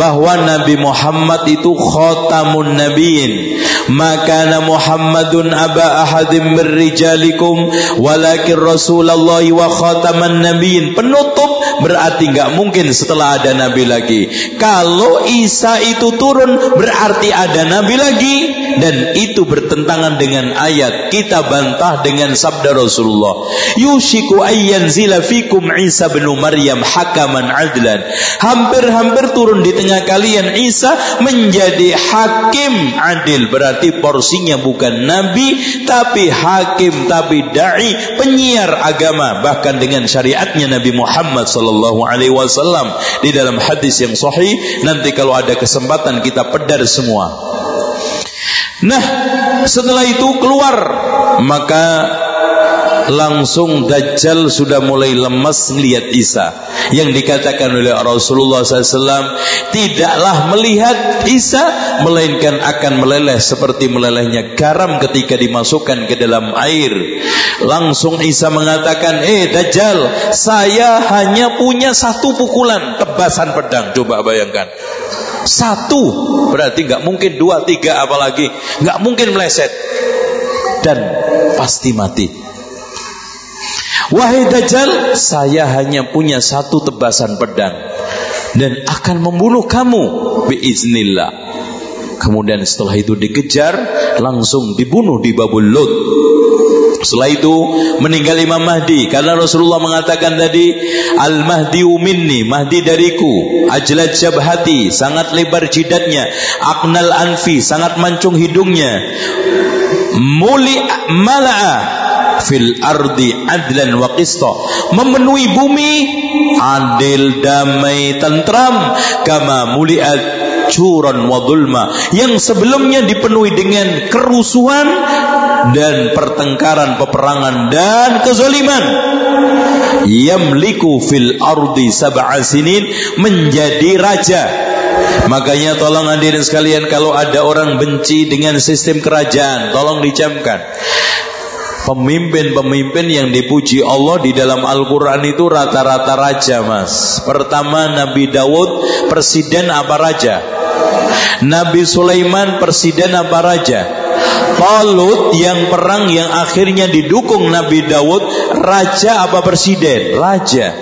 bahwa Nabi Muhammad itu khotamun nabiin maka Muhammadun aba ahadim berrijalikum walakin Rasulullah wa khataman nabiin penutup berarti nggak mungkin setelah ada nabi lagi. Kalau Isa itu turun berarti ada nabi lagi. Dan itu bertentangan dengan ayat kita bantah dengan sabda Rasulullah. Yushiku ayyan fikum Isa bin Maryam hakaman adlan. Hampir-hampir turun di tengah kalian Isa menjadi hakim adil. Berarti porsinya bukan nabi tapi hakim tapi dai penyiar agama. Bahkan dengan syariatnya Nabi Muhammad sallallahu alaihi wasallam di dalam hadis yang sahih nanti kalau ada kesempatan kita pedar semua. Nah, setelah itu keluar maka langsung Dajjal sudah mulai lemas melihat Isa. Yang dikatakan oleh Rasulullah SAW tidaklah melihat Isa melainkan akan meleleh seperti melelehnya garam ketika dimasukkan ke dalam air langsung Isa mengatakan eh Dajjal saya hanya punya satu pukulan tebasan pedang. Coba bayangkan. Satu berarti nggak mungkin dua tiga apalagi. Nggak mungkin meleset. Dan pasti mati. Wahai Dajjal, saya hanya punya satu tebasan pedang dan akan membunuh kamu biiznillah. Kemudian setelah itu dikejar, langsung dibunuh di Babul Lut. Setelah itu meninggal Imam Mahdi. Karena Rasulullah mengatakan tadi Al Mahdi minni Mahdi dariku. Ajlat jabhati sangat lebar jidatnya. Aknal anfi sangat mancung hidungnya. Muli mala'a fil ardi adlan wa qista. Memenuhi bumi adil damai tentram. Kama muliat curan wa dhulma yang sebelumnya dipenuhi dengan kerusuhan dan pertengkaran peperangan dan kezaliman. Yamliku fil ardi sab'a sinin menjadi raja. Makanya tolong hadirin sekalian kalau ada orang benci dengan sistem kerajaan, tolong dicamkan pemimpin-pemimpin yang dipuji Allah di dalam Al-Quran itu rata-rata raja mas. Pertama Nabi Dawud presiden apa raja? Nabi Sulaiman presiden apa raja? Talut yang perang yang akhirnya didukung Nabi Dawud raja apa presiden? Raja.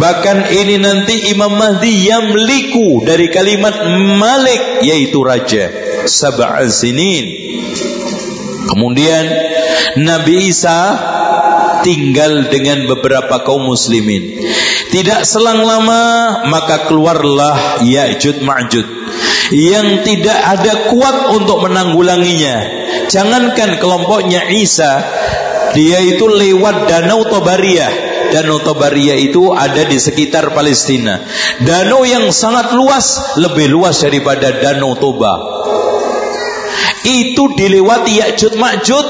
Bahkan ini nanti Imam Mahdi yang meliku dari kalimat malik yaitu raja. Sab'an sinin kemudian Nabi Isa tinggal dengan beberapa kaum muslimin. Tidak selang lama maka keluarlah Ya'jud Ma'jud yang tidak ada kuat untuk menanggulanginya. Jangankan kelompoknya Isa, dia itu lewat Danau Tobariyah. Danau Tobariyah itu ada di sekitar Palestina. Danau yang sangat luas, lebih luas daripada Danau Toba. Itu dilewati Ya'jud Ma'jud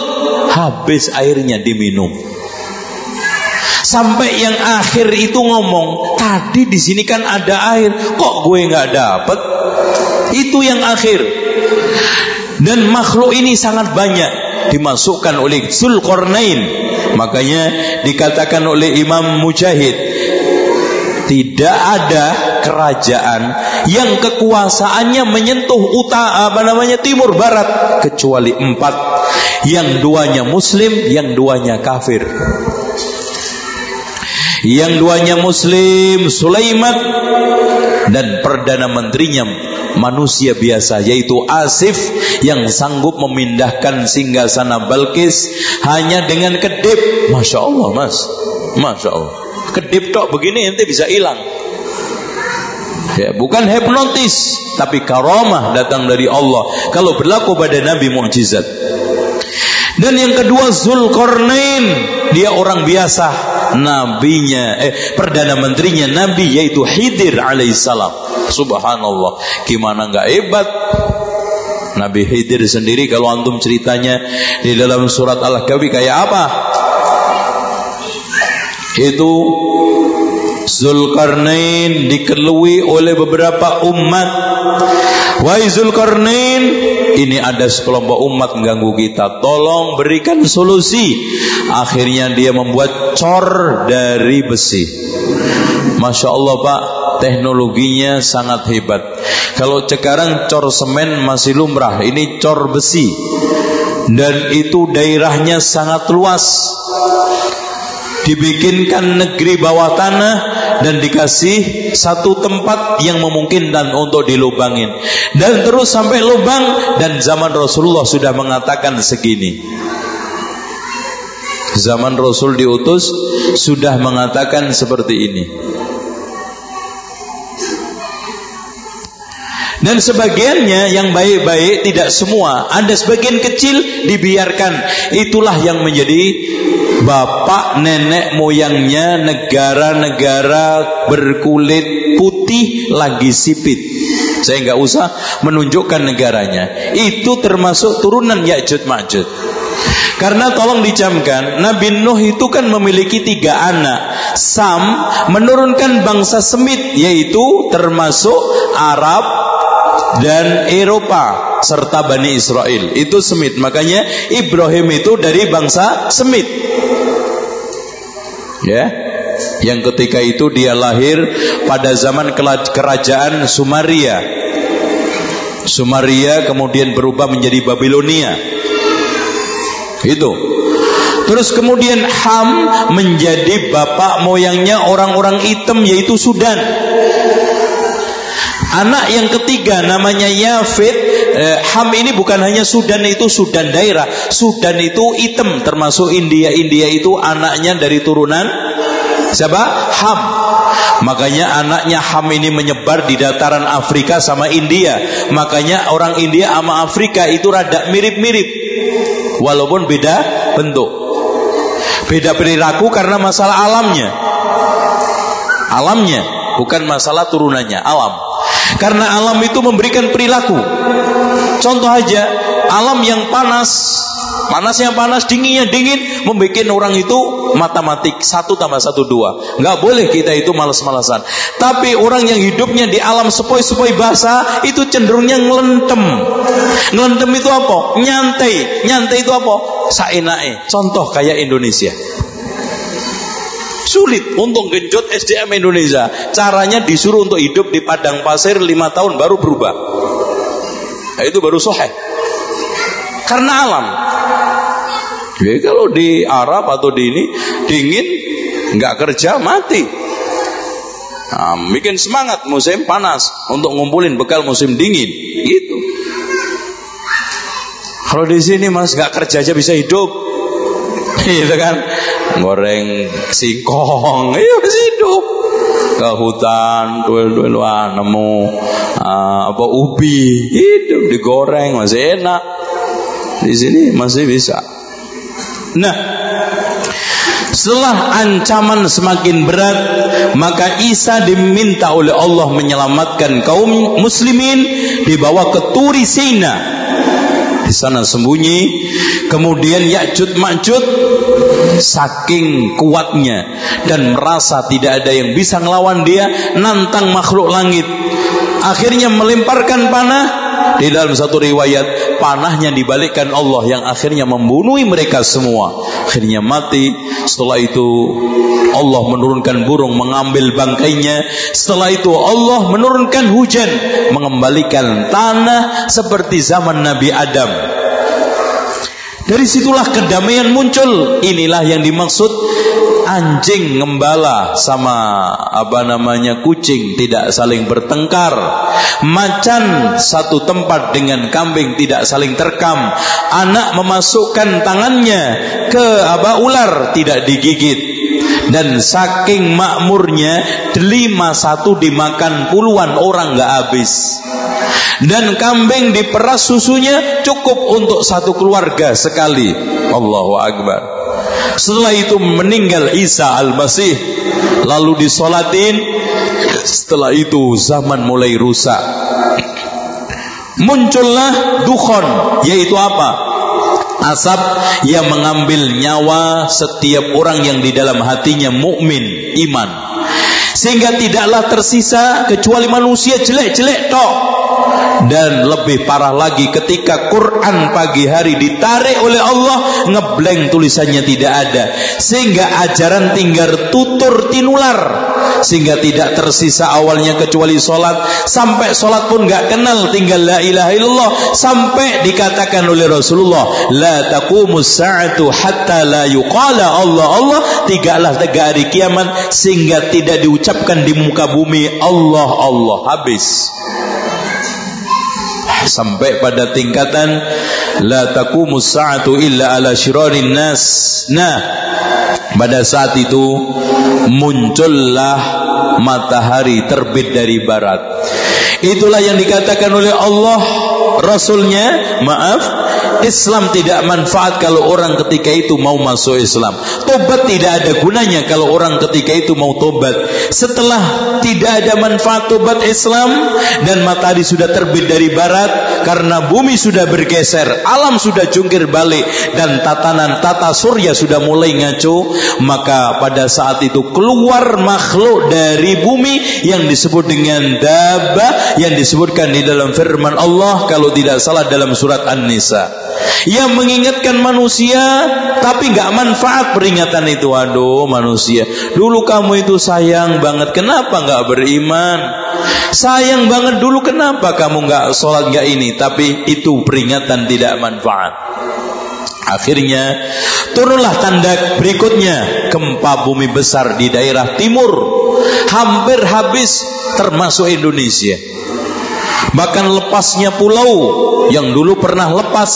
habis airnya diminum. Sampai yang akhir itu ngomong, tadi di sini kan ada air, kok gue nggak dapet? Itu yang akhir. Dan makhluk ini sangat banyak dimasukkan oleh Zulkarnain. Makanya dikatakan oleh Imam Mujahid, tidak ada kerajaan yang kekuasaannya menyentuh utara apa namanya timur barat kecuali empat yang duanya muslim yang duanya kafir yang duanya muslim Sulaiman dan perdana menterinya manusia biasa yaitu Asif yang sanggup memindahkan singgasana Balkis hanya dengan kedip. Masya Allah mas. Masya Allah. Kedip tok begini ente bisa hilang. Ya, bukan hipnotis, tapi karomah datang dari Allah. Kalau berlaku pada Nabi mukjizat. Dan yang kedua Zulkarnain, dia orang biasa, nabinya eh perdana menterinya nabi yaitu Khidir alaihissalam. Subhanallah, gimana nggak hebat? Nabi Khidir sendiri kalau antum ceritanya di dalam surat Al-Kahfi kayak apa? Itu Zulkarnain dikelui oleh beberapa umat. Wahai Zulkarnain, ini ada sekelompok umat mengganggu kita. Tolong berikan solusi. Akhirnya dia membuat cor dari besi. Masya Allah Pak, teknologinya sangat hebat. Kalau sekarang cor semen masih lumrah, ini cor besi. Dan itu daerahnya sangat luas dibikinkan negeri bawah tanah dan dikasih satu tempat yang memungkinkan untuk dilubangin. Dan terus sampai lubang dan zaman Rasulullah sudah mengatakan segini. Zaman Rasul diutus sudah mengatakan seperti ini. Dan sebagiannya yang baik-baik tidak semua, ada sebagian kecil dibiarkan. Itulah yang menjadi bapak nenek moyangnya negara-negara berkulit putih lagi sipit. Saya nggak usah menunjukkan negaranya. Itu termasuk turunan Ya'jud Ma'jud. Karena tolong dicamkan, Nabi Nuh itu kan memiliki tiga anak. Sam menurunkan bangsa Semit, yaitu termasuk Arab dan Eropa serta Bani Israel. Itu Semit. Makanya Ibrahim itu dari bangsa Semit. Ya. Yang ketika itu dia lahir pada zaman kerajaan Sumaria. Sumaria kemudian berubah menjadi Babilonia. Itu. Terus kemudian Ham menjadi bapak moyangnya orang-orang hitam yaitu Sudan. Anak yang ketiga namanya Yafid. Eh, Ham ini bukan hanya Sudan itu Sudan daerah. Sudan itu hitam termasuk India. India itu anaknya dari turunan siapa? Ham. Makanya anaknya Ham ini menyebar di dataran Afrika sama India. Makanya orang India sama Afrika itu rada mirip-mirip. Walaupun beda bentuk. Beda perilaku karena masalah alamnya. Alamnya, bukan masalah turunannya, alam. Karena alam itu memberikan perilaku. Contoh aja, alam yang panas, panas yang panas, dinginnya dingin, membuat orang itu matematik satu tambah satu dua. Nggak boleh kita itu malas-malasan. Tapi orang yang hidupnya di alam sepoi-sepoi basah itu cenderungnya ngelentem. Ngelentem itu apa? Nyantai. Nyantai itu apa? Saenae. Contoh kayak Indonesia. Sulit untuk genjot SDM Indonesia. Caranya disuruh untuk hidup di padang pasir lima tahun baru berubah. Nah, itu baru sohe. Karena alam. Ya, kalau di Arab atau di ini dingin, nggak kerja mati. Nah, bikin semangat musim panas untuk ngumpulin bekal musim dingin. Gitu. Kalau di sini mas nggak kerja aja bisa hidup, gitu kan? goreng singkong. Iya masih hidup. Ke hutan duel-duel nemu uh, apa ubi. Hidup digoreng masih enak. Di sini masih bisa. Nah setelah ancaman semakin berat, maka Isa diminta oleh Allah menyelamatkan kaum muslimin dibawa ke Turi Sina. Di sana sembunyi, kemudian Ya'jud Ma'jud saking kuatnya dan merasa tidak ada yang bisa ngelawan dia nantang makhluk langit. Akhirnya melemparkan panah. Di dalam satu riwayat panahnya dibalikkan Allah yang akhirnya membunuh mereka semua. Akhirnya mati setelah itu Allah menurunkan burung mengambil bangkainya setelah itu Allah menurunkan hujan mengembalikan tanah seperti zaman Nabi Adam dari situlah kedamaian muncul. Inilah yang dimaksud anjing ngembala sama apa namanya kucing tidak saling bertengkar. Macan satu tempat dengan kambing tidak saling terkam. Anak memasukkan tangannya ke apa ular tidak digigit dan saking makmurnya delima satu dimakan puluhan orang nggak habis dan kambing diperas susunya cukup untuk satu keluarga sekali Allahu Akbar setelah itu meninggal Isa al-Masih lalu disolatin. Setelah itu zaman mulai rusak. Muncullah dukhon yaitu apa? Asap yang mengambil nyawa setiap orang yang di dalam hatinya mukmin iman sehingga tidaklah tersisa kecuali manusia jelek-jelek tok. Dan lebih parah lagi ketika Quran pagi hari ditarik oleh Allah ngeblank tulisannya tidak ada. Sehingga ajaran tinggal tutur tinular sehingga tidak tersisa awalnya kecuali solat. Sampai solat pun nggak kenal tinggal la ilaha illallah sampai dikatakan oleh Rasulullah la taqumus sa'atu hatta la yuqala Allah Allah. Tidaklah tegak hari kiamat sehingga tidak diucapkan di muka bumi Allah Allah. Habis. Sampai pada tingkatan la taqumus sa'atu illa ala syirarin nas. Nah. Pada saat itu muncullah matahari terbit dari barat. Itulah yang dikatakan oleh Allah Rasulnya. Maaf Islam tidak manfaat kalau orang ketika itu mau masuk Islam. Tobat tidak ada gunanya kalau orang ketika itu mau tobat. Setelah tidak ada manfaat tobat Islam dan matahari sudah terbit dari barat karena bumi sudah bergeser, alam sudah jungkir balik dan tatanan tata surya sudah mulai ngaco, maka pada saat itu keluar makhluk dari bumi yang disebut dengan daba yang disebutkan di dalam firman Allah kalau tidak salah dalam surat An-Nisa yang mengingatkan manusia tapi nggak manfaat peringatan itu. Aduh manusia. Dulu kamu itu sayang banget. Kenapa nggak beriman? Sayang banget dulu. Kenapa kamu nggak sholat nggak ini? Tapi itu peringatan tidak manfaat. Akhirnya turunlah tanda berikutnya. Gempa bumi besar di daerah timur. Hampir habis termasuk Indonesia. Bahkan lepasnya pulau yang dulu pernah lepas.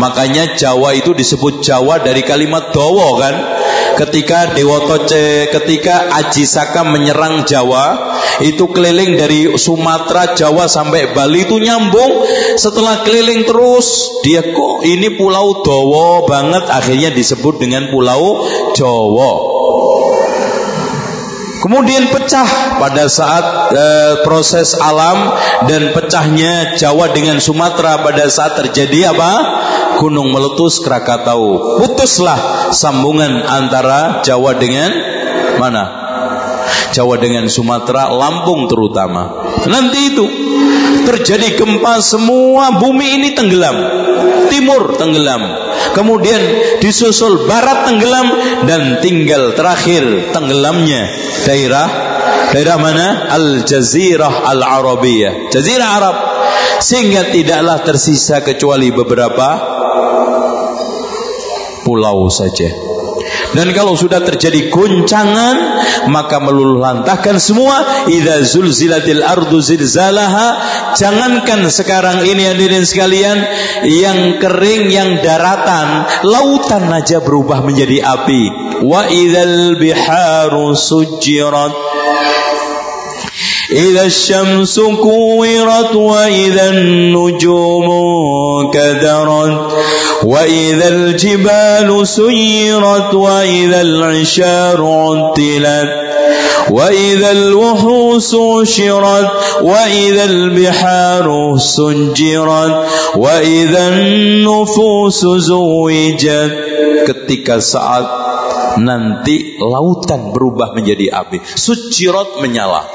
Makanya Jawa itu disebut Jawa dari kalimat Dowo kan. Ketika Dewotoce, ketika Aji Saka menyerang Jawa, itu keliling dari Sumatera, Jawa sampai Bali itu nyambung. Setelah keliling terus, dia kok ini pulau Dowo banget akhirnya disebut dengan Pulau Jawa. Kemudian pecah pada saat e, proses alam dan pecahnya Jawa dengan Sumatera pada saat terjadi apa? Gunung meletus Krakatau. Putuslah sambungan antara Jawa dengan mana? Jawa dengan Sumatera, Lampung terutama. Nanti itu terjadi gempa semua bumi ini tenggelam. Timur tenggelam. Kemudian disusul barat tenggelam dan tinggal terakhir tenggelamnya daerah daerah mana? Al-Jazirah Al-Arabiyah. Jazirah Arab. Sehingga tidaklah tersisa kecuali beberapa pulau saja. Dan kalau sudah terjadi goncangan, maka meluluh lantahkan semua. Idza zulzilatil ardu zilzalaha. Jangankan sekarang ini hadirin sekalian, yang kering, yang daratan, lautan aja berubah menjadi api. Wa idzal biharu sujirat. إذا الشمس كورت وإذا النجوم كدرت وإذا الجبال سيرت وإذا العشار عطلت وإذا الوحوس عشرت وإذا البحار سجرت وإذا النفوس زوجت ketika saat nanti lautan berubah menjadi api sujirat menyala.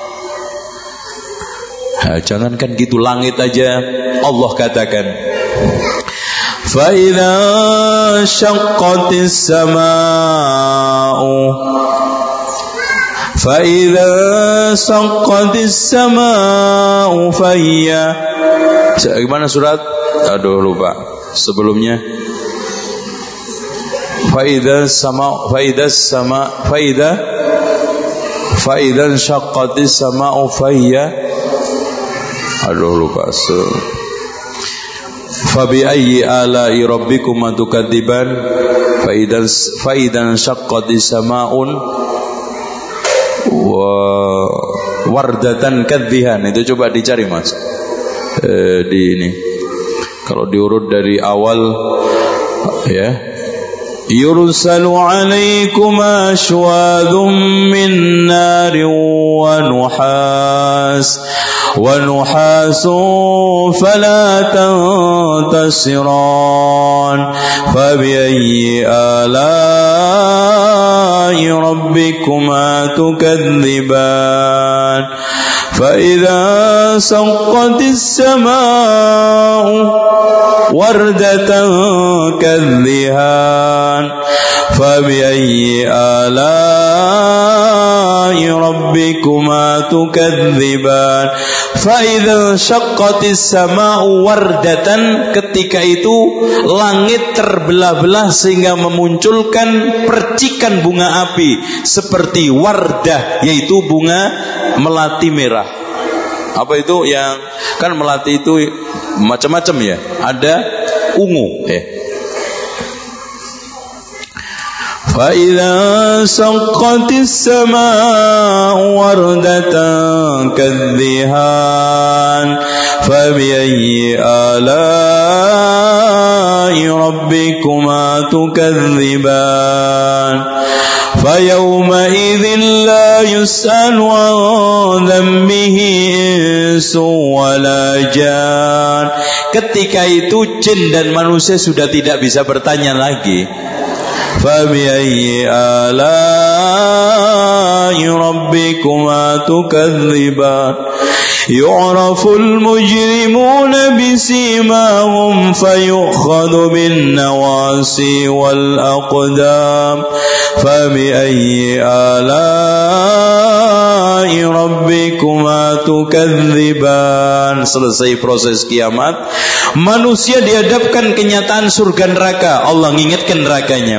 jangankan gitu langit aja Allah katakan فإذا شقت السماء فإذا شقت السماء فهي Gimana surat? Aduh lupa Sebelumnya faida sama faida sama faida faida syaqqatis sama'u fayya aduh lupa. So. fabi ayyi ala'i rabbikuma tukadziban faidan faidan syaqqatis sama'un wa wardatan kadzihan itu coba dicari Mas. Eh, di ini. Kalau diurut dari awal ya يرسل عليكم أشواذ من نار ونحاس ونحاس فلا تنتصران. فبأي آلاء ربكما تكذبان؟ فإذا سقت السماء وردة كالذهان فبأي آلاء ربكما تكذبان فإذا شقت السماء وردة ketika itu langit terbelah-belah sehingga memunculkan percikan bunga api seperti wardah yaitu bunga melati merah apa itu yang kan melati itu macam-macam ya ada ungu ya فإذا سقت السماء وردة كالذهان فبأي آلاء ربكما تكذبان فيومئذ لا يسأل عن ذنبه إنس ولا جان ketika itu jin dan manusia sudah tidak bisa bertanya lagi فبأي آلاء ربكما تكذبان يعرف المجرمون بسيماهم فيؤخذ بالنواسي والأقدام فبأي آلاء ربكما تكذبان selesai proses kiamat manusia dihadapkan kenyataan surga neraka Allah mengingatkan nerakanya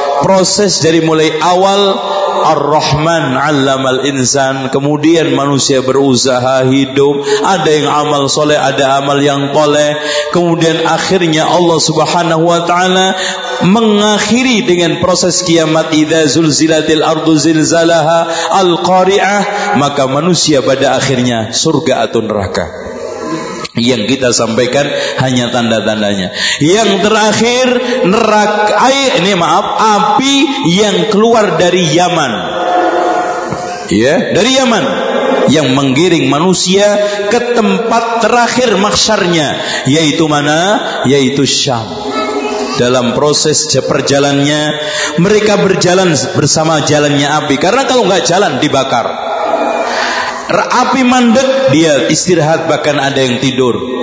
proses dari mulai awal Ar-Rahman 'allamal insan. Kemudian manusia berusaha hidup, ada yang amal soleh, ada amal yang toleh. Kemudian akhirnya Allah Subhanahu wa taala mengakhiri dengan proses kiamat idza zulzilatil ardu zilzalaha al-qari'ah, maka manusia pada akhirnya surga atau neraka yang kita sampaikan hanya tanda-tandanya. Yang terakhir neraka air ini maaf api yang keluar dari Yaman. Ya, dari Yaman yang menggiring manusia ke tempat terakhir maksarnya yaitu mana? Yaitu Syam. Dalam proses perjalannya mereka berjalan bersama jalannya api karena kalau nggak jalan dibakar api mandek dia istirahat bahkan ada yang tidur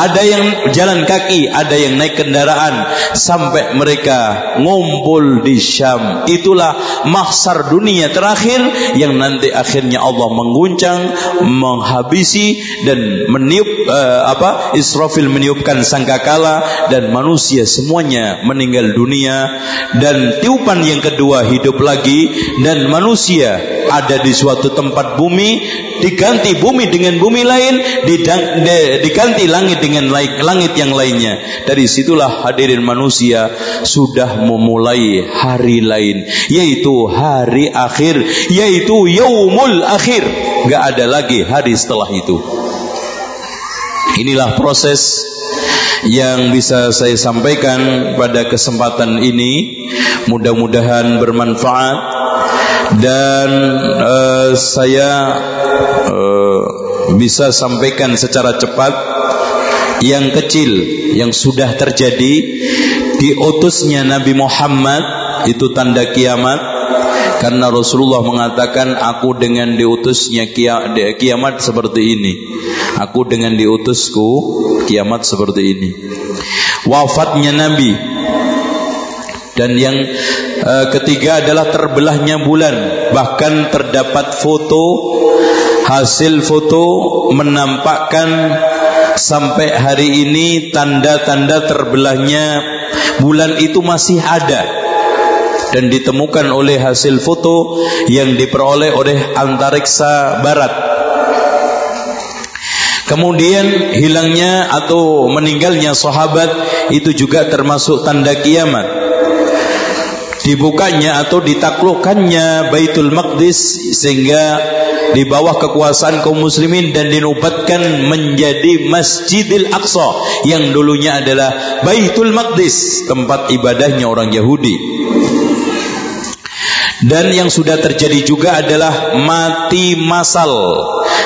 ada yang jalan kaki, ada yang naik kendaraan sampai mereka ngumpul di Syam. Itulah mahsar dunia terakhir yang nanti akhirnya Allah mengguncang, menghabisi dan meniup uh, apa? Israfil meniupkan sangkakala dan manusia semuanya meninggal dunia dan tiupan yang kedua hidup lagi dan manusia ada di suatu tempat bumi diganti bumi dengan bumi lain diganti langit dengan langit yang lainnya. Dari situlah hadirin manusia sudah memulai hari lain yaitu hari akhir yaitu yaumul akhir. Nggak ada lagi hari setelah itu. Inilah proses yang bisa saya sampaikan pada kesempatan ini. Mudah-mudahan bermanfaat. Dan uh, saya uh, bisa sampaikan secara cepat yang kecil yang sudah terjadi diutusnya Nabi Muhammad itu tanda kiamat Karena Rasulullah mengatakan aku dengan diutusnya kiamat seperti ini. Aku dengan diutusku kiamat seperti ini. Wafatnya Nabi dan yang uh, ketiga adalah terbelahnya bulan bahkan terdapat foto hasil foto menampakkan sampai hari ini tanda-tanda terbelahnya bulan itu masih ada. Dan ditemukan oleh hasil foto yang diperoleh oleh antariksa barat. Kemudian hilangnya atau meninggalnya sahabat itu juga termasuk tanda kiamat dibukanya atau ditaklukkannya Baitul Maqdis sehingga di bawah kekuasaan kaum muslimin dan dinobatkan menjadi Masjidil Aqsa yang dulunya adalah Baitul Maqdis tempat ibadahnya orang Yahudi. Dan yang sudah terjadi juga adalah mati masal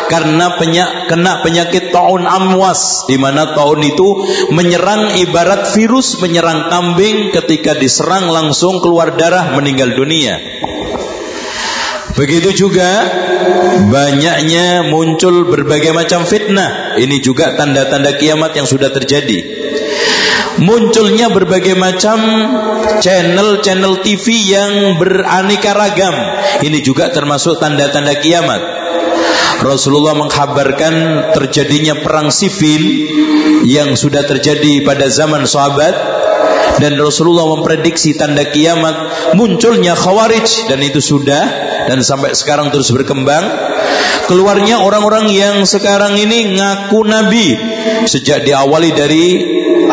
karena penyak, kena penyakit taun amwas di mana taun itu menyerang ibarat virus menyerang kambing ketika diserang langsung keluar darah meninggal dunia. Begitu juga banyaknya muncul berbagai macam fitnah. Ini juga tanda-tanda kiamat yang sudah terjadi. Munculnya berbagai macam channel-channel TV yang beraneka ragam. Ini juga termasuk tanda-tanda kiamat. Rasulullah mengkhabarkan terjadinya perang sivil yang sudah terjadi pada zaman sahabat dan Rasulullah memprediksi tanda kiamat munculnya khawarij dan itu sudah dan sampai sekarang terus berkembang. Keluarnya orang-orang yang sekarang ini ngaku nabi sejak diawali dari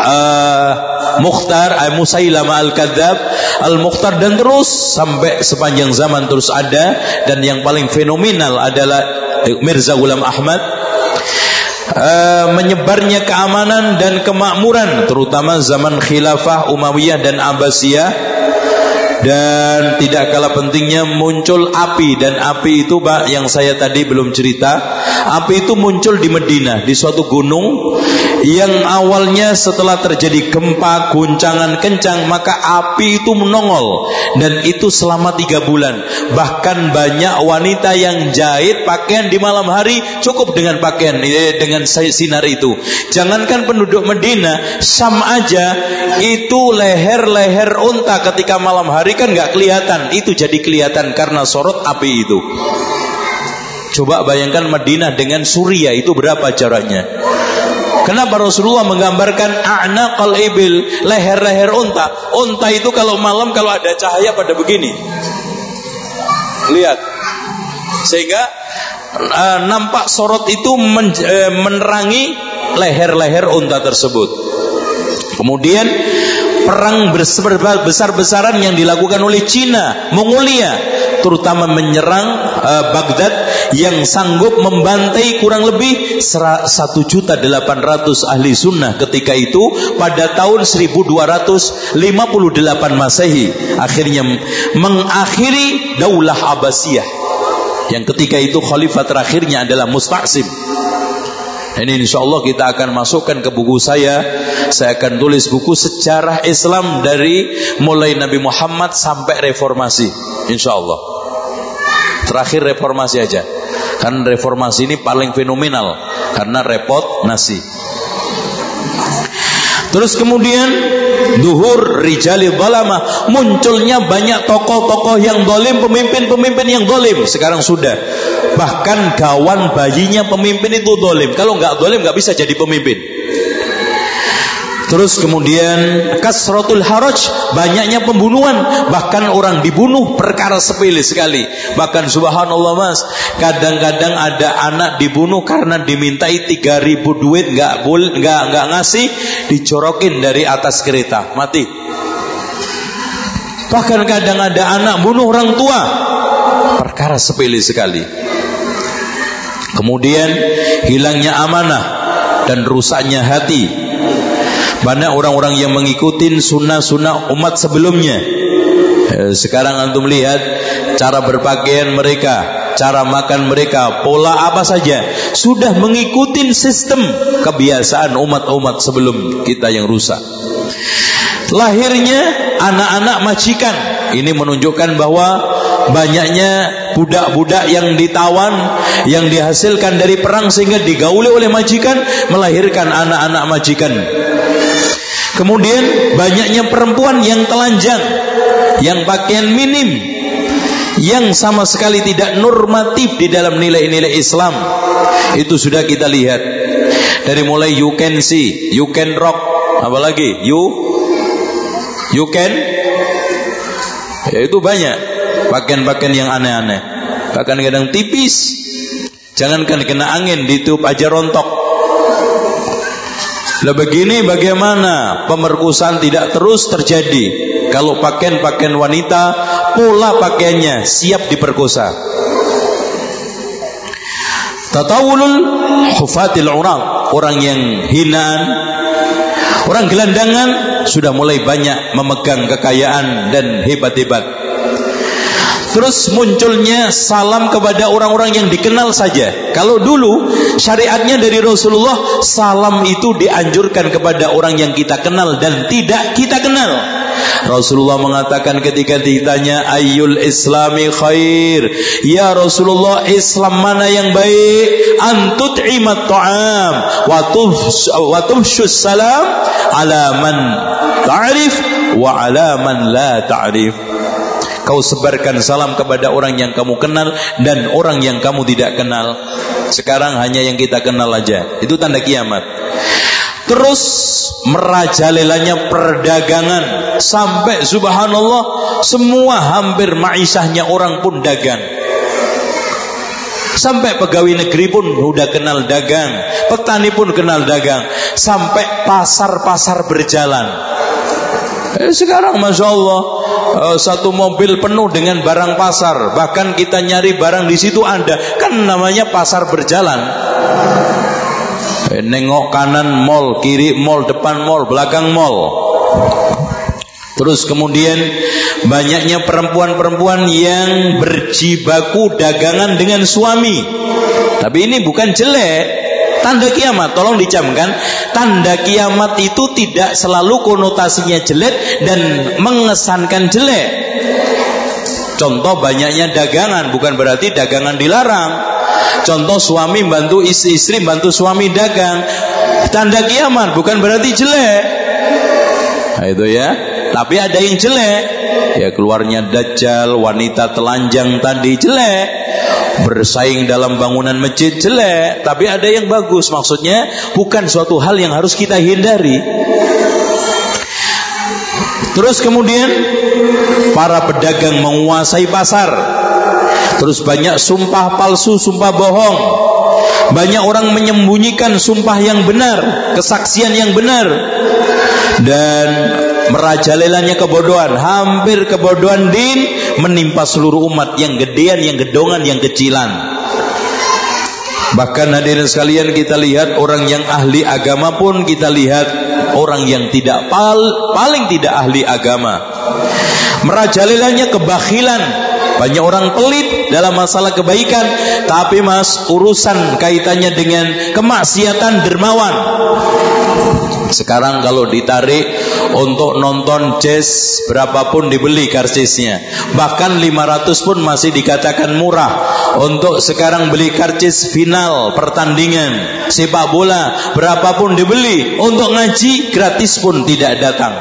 uh, Mukhtar uh, Musailama Al-Kadzab Al-Mukhtar dan terus sampai sepanjang zaman terus ada dan yang paling fenomenal adalah Mirza Ghulam Ahmad. Uh, menyebarnya keamanan dan kemakmuran terutama zaman khilafah Umayyah dan Abbasiyah. Dan tidak kalah pentingnya muncul api. Dan api itu Pak yang saya tadi belum cerita. Api itu muncul di Medina di suatu gunung yang awalnya setelah terjadi gempa guncangan kencang maka api itu menongol dan itu selama tiga bulan bahkan banyak wanita yang jahit pakaian di malam hari cukup dengan pakaian eh, dengan sinar itu jangankan penduduk Medina Sam aja itu leher-leher unta ketika malam hari hari kan nggak kelihatan, itu jadi kelihatan karena sorot api itu. Coba bayangkan Madinah dengan Suria itu berapa jaraknya? Kenapa Rasulullah menggambarkan a'naqal ibil, leher-leher unta? Unta itu kalau malam kalau ada cahaya pada begini. Lihat. Sehingga uh, nampak sorot itu men, uh, menerangi leher-leher unta tersebut. Kemudian perang besar-besaran yang dilakukan oleh Cina, Mongolia, terutama menyerang uh, Baghdad yang sanggup membantai kurang lebih 1.800 ahli sunnah ketika itu pada tahun 1258 Masehi akhirnya mengakhiri Daulah Abbasiyah yang ketika itu khalifah terakhirnya adalah Musta'sim ini insya Allah kita akan masukkan ke buku saya. Saya akan tulis buku sejarah Islam dari mulai Nabi Muhammad sampai reformasi. Insya Allah. Terakhir reformasi aja. Kan reformasi ini paling fenomenal. Karena repot nasi. Terus kemudian duhur rijali balama munculnya banyak tokoh-tokoh yang dolim pemimpin-pemimpin yang dolim sekarang sudah bahkan gawan bayinya pemimpin itu dolim kalau nggak dolim nggak bisa jadi pemimpin Terus kemudian kasratul haraj, banyaknya pembunuhan, bahkan orang dibunuh perkara sepele sekali. Bahkan subhanallah Mas, kadang-kadang ada anak dibunuh karena dimintai 3000 duit nggak nggak nggak ngasih, dicorokin dari atas kereta, mati. Bahkan kadang ada anak bunuh orang tua, perkara sepele sekali. Kemudian hilangnya amanah dan rusaknya hati banyak orang-orang yang mengikuti sunnah-sunnah umat sebelumnya. Eh, sekarang antum lihat cara berpakaian mereka, cara makan mereka, pola apa saja sudah mengikuti sistem kebiasaan umat-umat sebelum kita yang rusak. Lahirnya anak-anak majikan ini menunjukkan bahwa banyaknya budak-budak yang ditawan yang dihasilkan dari perang sehingga digauli oleh majikan melahirkan anak-anak majikan kemudian banyaknya perempuan yang telanjang yang pakaian minim yang sama sekali tidak normatif di dalam nilai-nilai Islam. Itu sudah kita lihat. Dari mulai you can see you can rock apalagi you you can ya itu banyak. Pakaian-pakaian yang aneh-aneh. Bahkan kadang tipis. Jangankan kena angin ditutup aja rontok lah begini bagaimana pemerkosaan tidak terus terjadi? Kalau pakaian-pakaian wanita pola pakaiannya siap diperkosa. Tatawulul hufatil urang orang yang hinaan orang gelandangan sudah mulai banyak memegang kekayaan dan hebat-hebat Terus munculnya salam kepada orang-orang yang dikenal saja. Kalau dulu syariatnya dari Rasulullah salam itu dianjurkan kepada orang yang kita kenal dan tidak kita kenal. Rasulullah mengatakan ketika ditanya ayyul islami khair ya Rasulullah Islam mana yang baik antut imat ta'am wa tufshus salam ala man ta'rif wa ala man la ta'rif Kau sebarkan salam kepada orang yang kamu kenal dan orang yang kamu tidak kenal. Sekarang hanya yang kita kenal aja. Itu tanda kiamat. Terus merajalelanya perdagangan sampai subhanallah semua hampir maisahnya orang pun dagang. Sampai pegawai negeri pun sudah kenal dagang, petani pun kenal dagang, sampai pasar-pasar berjalan. Eh, sekarang masya Allah uh, satu mobil penuh dengan barang pasar, bahkan kita nyari barang di situ ada, kan namanya pasar berjalan. Eh, nengok kanan mall, kiri mall, depan mall, belakang mall. Terus kemudian banyaknya perempuan-perempuan yang berjibaku dagangan dengan suami. Tapi ini bukan jelek, Tanda kiamat, tolong dicamkan, tanda kiamat itu tidak selalu konotasinya jelek dan mengesankan jelek. Contoh banyaknya dagangan, bukan berarti dagangan dilarang. Contoh suami bantu istri, istri bantu suami dagang. Tanda kiamat bukan berarti jelek. Nah, itu ya. Tapi ada yang jelek. Ya keluarnya dajjal, wanita telanjang tadi jelek bersaing dalam bangunan masjid jelek, tapi ada yang bagus. Maksudnya bukan suatu hal yang harus kita hindari. Terus kemudian para pedagang menguasai pasar. Terus banyak sumpah palsu, sumpah bohong. Banyak orang menyembunyikan sumpah yang benar, kesaksian yang benar. Dan merajalelanya kebodohan, hampir kebodohan din menimpa seluruh umat yang gedean, yang gedongan, yang kecilan. Bahkan hadirin sekalian kita lihat orang yang ahli agama pun kita lihat orang yang tidak pal, paling tidak ahli agama. Merajalelanya kebakhilan, banyak orang pelit dalam masalah kebaikan, tapi mas urusan kaitannya dengan kemaksiatan dermawan. Sekarang kalau ditarik untuk nonton jazz berapapun dibeli karcisnya. Bahkan 500 pun masih dikatakan murah. Untuk sekarang beli karcis final pertandingan sepak bola berapapun dibeli. Untuk ngaji gratis pun tidak datang.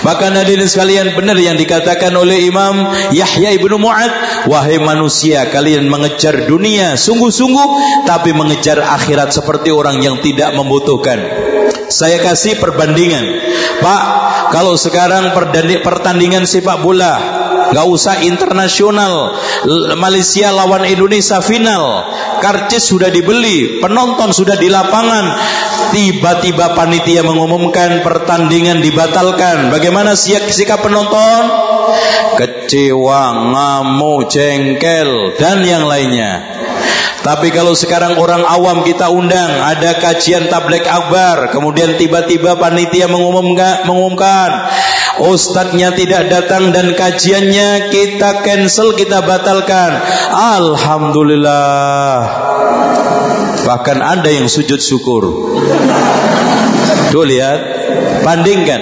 Maka hadirin sekalian benar yang dikatakan oleh Imam Yahya ibnu Mu'ad, wahai manusia kalian mengejar dunia sungguh-sungguh tapi mengejar akhirat seperti orang yang tidak membutuhkan. Saya kasih perbandingan. Pak, kalau sekarang pertandingan sepak bola nggak usah internasional. Malaysia lawan Indonesia final. Karcis sudah dibeli penonton sudah di lapangan. Tiba-tiba panitia mengumumkan pertandingan dibatalkan. Bagaimana sikap penonton? Kecewa ngamuk jengkel dan yang lainnya. Tapi kalau sekarang orang awam kita undang, ada kajian tablik akbar, kemudian tiba-tiba panitia mengumumkan, mengumumkan ustadznya tidak datang dan kajiannya kita cancel, kita batalkan. Alhamdulillah. Bahkan ada yang sujud syukur. Tuh lihat, bandingkan.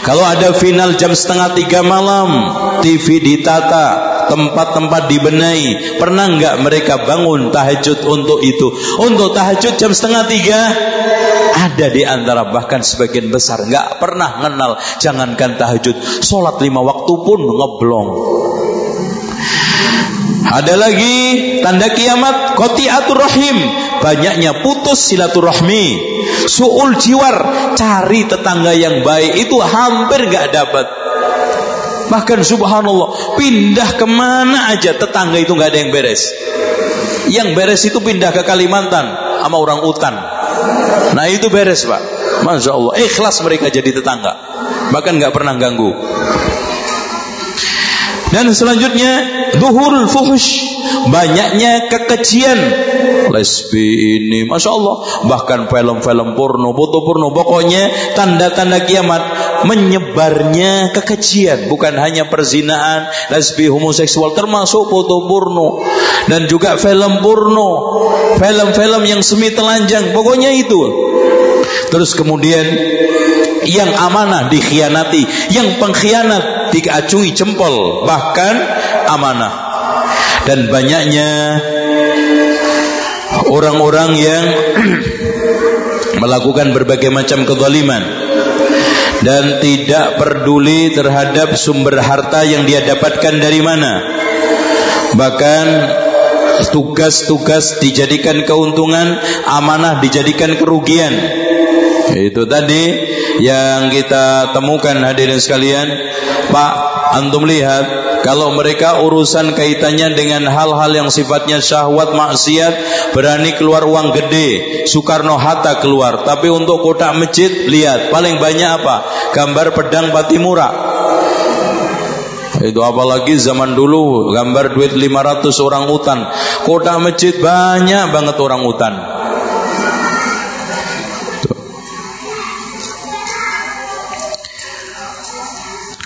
Kalau ada final jam setengah tiga malam, TV ditata, tempat-tempat dibenahi. Pernah nggak mereka bangun tahajud untuk itu? Untuk tahajud jam setengah tiga, ada di antara bahkan sebagian besar nggak pernah kenal. Jangankan tahajud, sholat lima waktu pun ngeblong. Ada lagi tanda kiamat qati'atur rahim, banyaknya putus silaturahmi. Suul jiwar, cari tetangga yang baik itu hampir gak dapat. Bahkan subhanallah, pindah ke mana aja tetangga itu gak ada yang beres. Yang beres itu pindah ke Kalimantan sama orang utan. Nah itu beres pak. Masya Allah, ikhlas mereka jadi tetangga. Bahkan gak pernah ganggu. Dan selanjutnya zuhurul fuhush, banyaknya kekejian. Lesbi ini, masya Allah, bahkan film-film porno, foto porno, pokoknya tanda-tanda kiamat menyebarnya kekejian, bukan hanya perzinaan, lesbi, homoseksual, termasuk foto porno dan juga film porno, film-film yang semi telanjang, pokoknya itu. Terus kemudian yang amanah dikhianati, yang pengkhianat diacungi jempol, bahkan amanah. Dan banyaknya orang-orang yang melakukan berbagai macam kezaliman dan tidak peduli terhadap sumber harta yang dia dapatkan dari mana. Bahkan tugas-tugas dijadikan keuntungan, amanah dijadikan kerugian. Itu tadi yang kita temukan hadirin sekalian. Pak, antum lihat kalau mereka urusan kaitannya dengan hal-hal yang sifatnya syahwat maksiat berani keluar uang gede Soekarno Hatta keluar. Tapi untuk kotak masjid lihat paling banyak apa? Gambar pedang Patimura itu apalagi zaman dulu gambar duit 500 orang utan kotak masjid banyak banget orang utan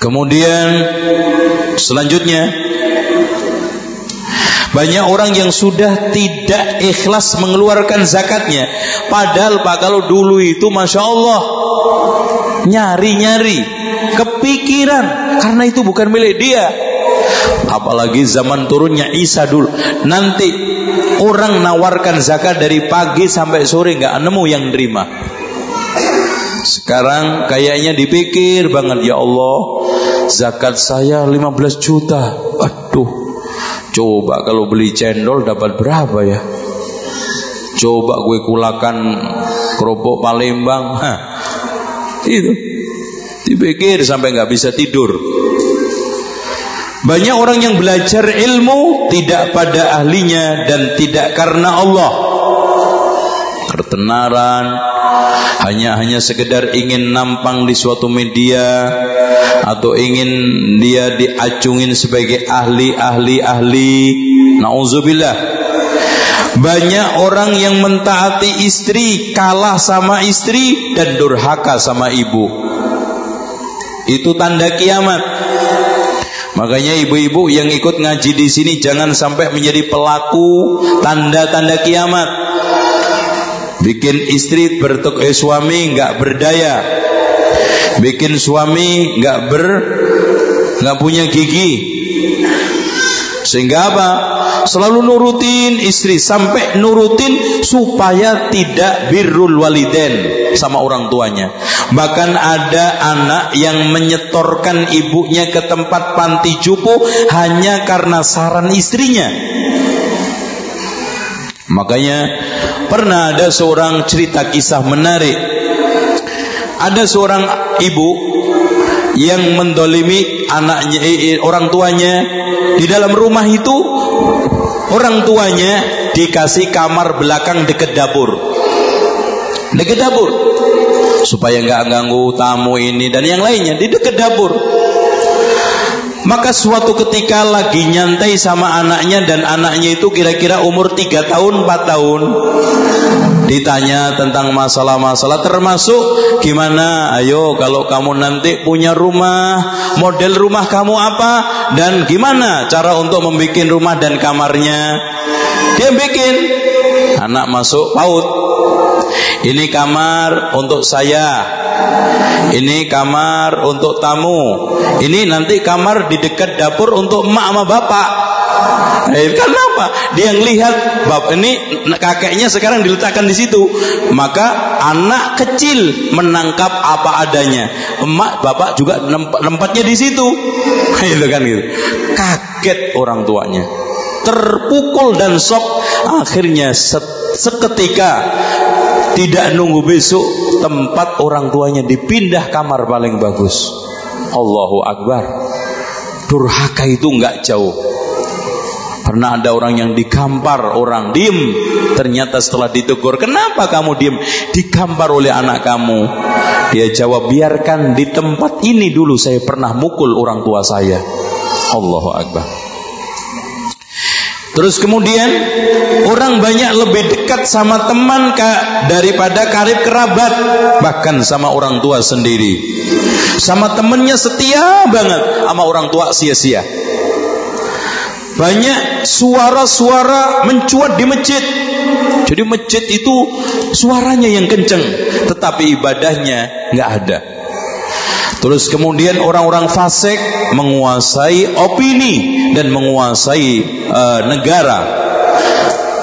Kemudian selanjutnya banyak orang yang sudah tidak ikhlas mengeluarkan zakatnya. Padahal Pak kalau dulu itu Masya Allah nyari-nyari kepikiran karena itu bukan milik dia. Apalagi zaman turunnya Isa dulu. Nanti orang nawarkan zakat dari pagi sampai sore nggak nemu yang terima. Sekarang kayaknya dipikir banget ya Allah, zakat saya 15 juta. Aduh. Coba kalau beli cendol dapat berapa ya? Coba gue kulakan kerupuk Palembang. Hah. Itu. Dipikir sampai nggak bisa tidur. Banyak orang yang belajar ilmu tidak pada ahlinya dan tidak karena Allah. Ketenaran, hanya hanya sekedar ingin nampang di suatu media atau ingin dia diacungin sebagai ahli ahli ahli. Nauzubillah. Banyak orang yang mentaati istri kalah sama istri dan durhaka sama ibu. Itu tanda kiamat. Makanya ibu-ibu yang ikut ngaji di sini jangan sampai menjadi pelaku tanda-tanda kiamat bikin istri bertuk eh, suami nggak berdaya. Bikin suami nggak ber nggak punya gigi. Sehingga apa? Selalu nurutin istri sampai nurutin supaya tidak birrul waliden sama orang tuanya. Bahkan ada anak yang menyetorkan ibunya ke tempat panti jupu hanya karena saran istrinya Makanya pernah ada seorang cerita kisah menarik. Ada seorang ibu yang mendolimi anaknya, orang tuanya di dalam rumah itu orang tuanya dikasih kamar belakang dekat dapur, dekat dapur supaya nggak ganggu tamu ini dan yang lainnya di dekat dapur. Maka suatu ketika lagi nyantai sama anaknya dan anaknya itu kira-kira umur 3 tahun 4 tahun. Ditanya tentang masalah-masalah termasuk gimana? Ayo kalau kamu nanti punya rumah model rumah kamu apa? Dan gimana cara untuk membuat rumah dan kamarnya? Dia bikin anak masuk paut Ini kamar untuk saya. Ini kamar untuk tamu. Ini nanti kamar di dekat dapur untuk emak sama bapak. Eh, kenapa? Dia ngelihat bab ini kakeknya sekarang diletakkan di situ. Maka anak kecil menangkap apa adanya. Emak bapak juga tempatnya di situ. Itu kan gitu. Kaget orang tuanya. Terpukul dan sok akhirnya seketika tidak nunggu besok tempat orang tuanya dipindah kamar paling bagus. Allahu Akbar. Durhaka itu enggak jauh. Pernah ada orang yang dikampar orang diem. Ternyata setelah ditegur, kenapa kamu diem? Dikampar oleh anak kamu. Dia jawab, biarkan di tempat ini dulu saya pernah mukul orang tua saya. Allahu Akbar. Terus kemudian orang banyak lebih dekat sama teman daripada karib kerabat, bahkan sama orang tua sendiri. Sama temennya setia banget, sama orang tua sia-sia. Banyak suara-suara mencuat di masjid. Jadi masjid itu suaranya yang kenceng, tetapi ibadahnya nggak ada. Terus kemudian orang-orang fasik menguasai opini dan menguasai uh, negara.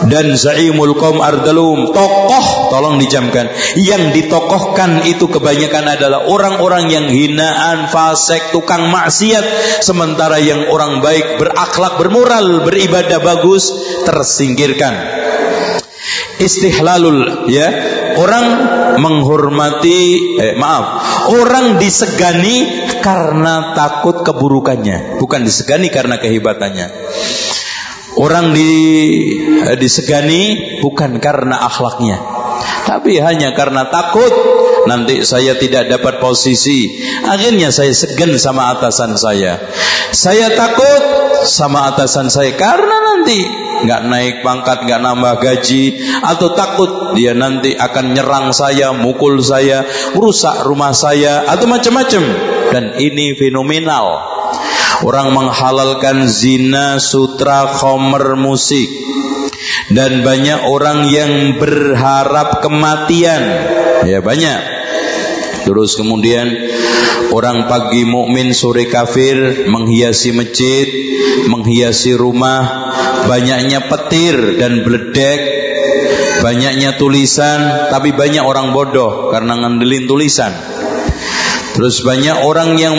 Dan Zaimul Qaum Ardalum tokoh tolong dijamkan. Yang ditokohkan itu kebanyakan adalah orang-orang yang hinaan fasik tukang maksiat. Sementara yang orang baik berakhlak bermoral beribadah bagus tersingkirkan. Istihlalul ya orang menghormati eh, maaf orang disegani karena takut keburukannya bukan disegani karena kehebatannya Orang di, eh, disegani bukan karena akhlaknya, tapi hanya karena takut nanti saya tidak dapat posisi. Akhirnya saya segan sama atasan saya. Saya takut sama atasan saya karena nanti nggak naik pangkat, nggak nambah gaji, atau takut dia nanti akan nyerang saya, mukul saya, rusak rumah saya, atau macam-macam. Dan ini fenomenal. Orang menghalalkan zina, sutra, khomer, musik. Dan banyak orang yang berharap kematian. Ya banyak. Terus kemudian orang pagi mukmin sore kafir menghiasi masjid, menghiasi rumah, banyaknya petir dan beledek, banyaknya tulisan, tapi banyak orang bodoh karena ngandelin tulisan. Terus banyak orang yang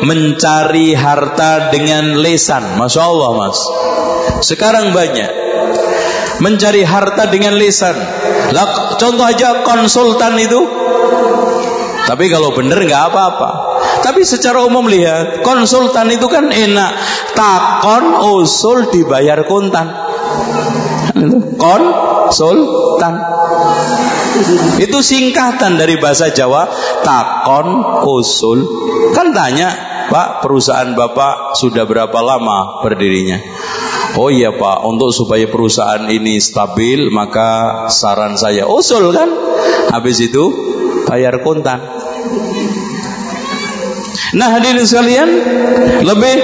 mencari harta dengan lesan. Masya Allah mas. Sekarang banyak. Mencari harta dengan lesan. Contoh aja konsultan itu. Tapi kalau benar nggak apa-apa. Tapi secara umum lihat, konsultan itu kan enak. Takon usul dibayar kontan. Konsultan. Itu singkatan dari bahasa Jawa takon usul. Kan tanya, Pak, perusahaan Bapak sudah berapa lama berdirinya? Oh iya Pak, untuk supaya perusahaan ini stabil, maka saran saya usul kan. Habis itu bayar kontan. Nah hadirin sekalian, lebih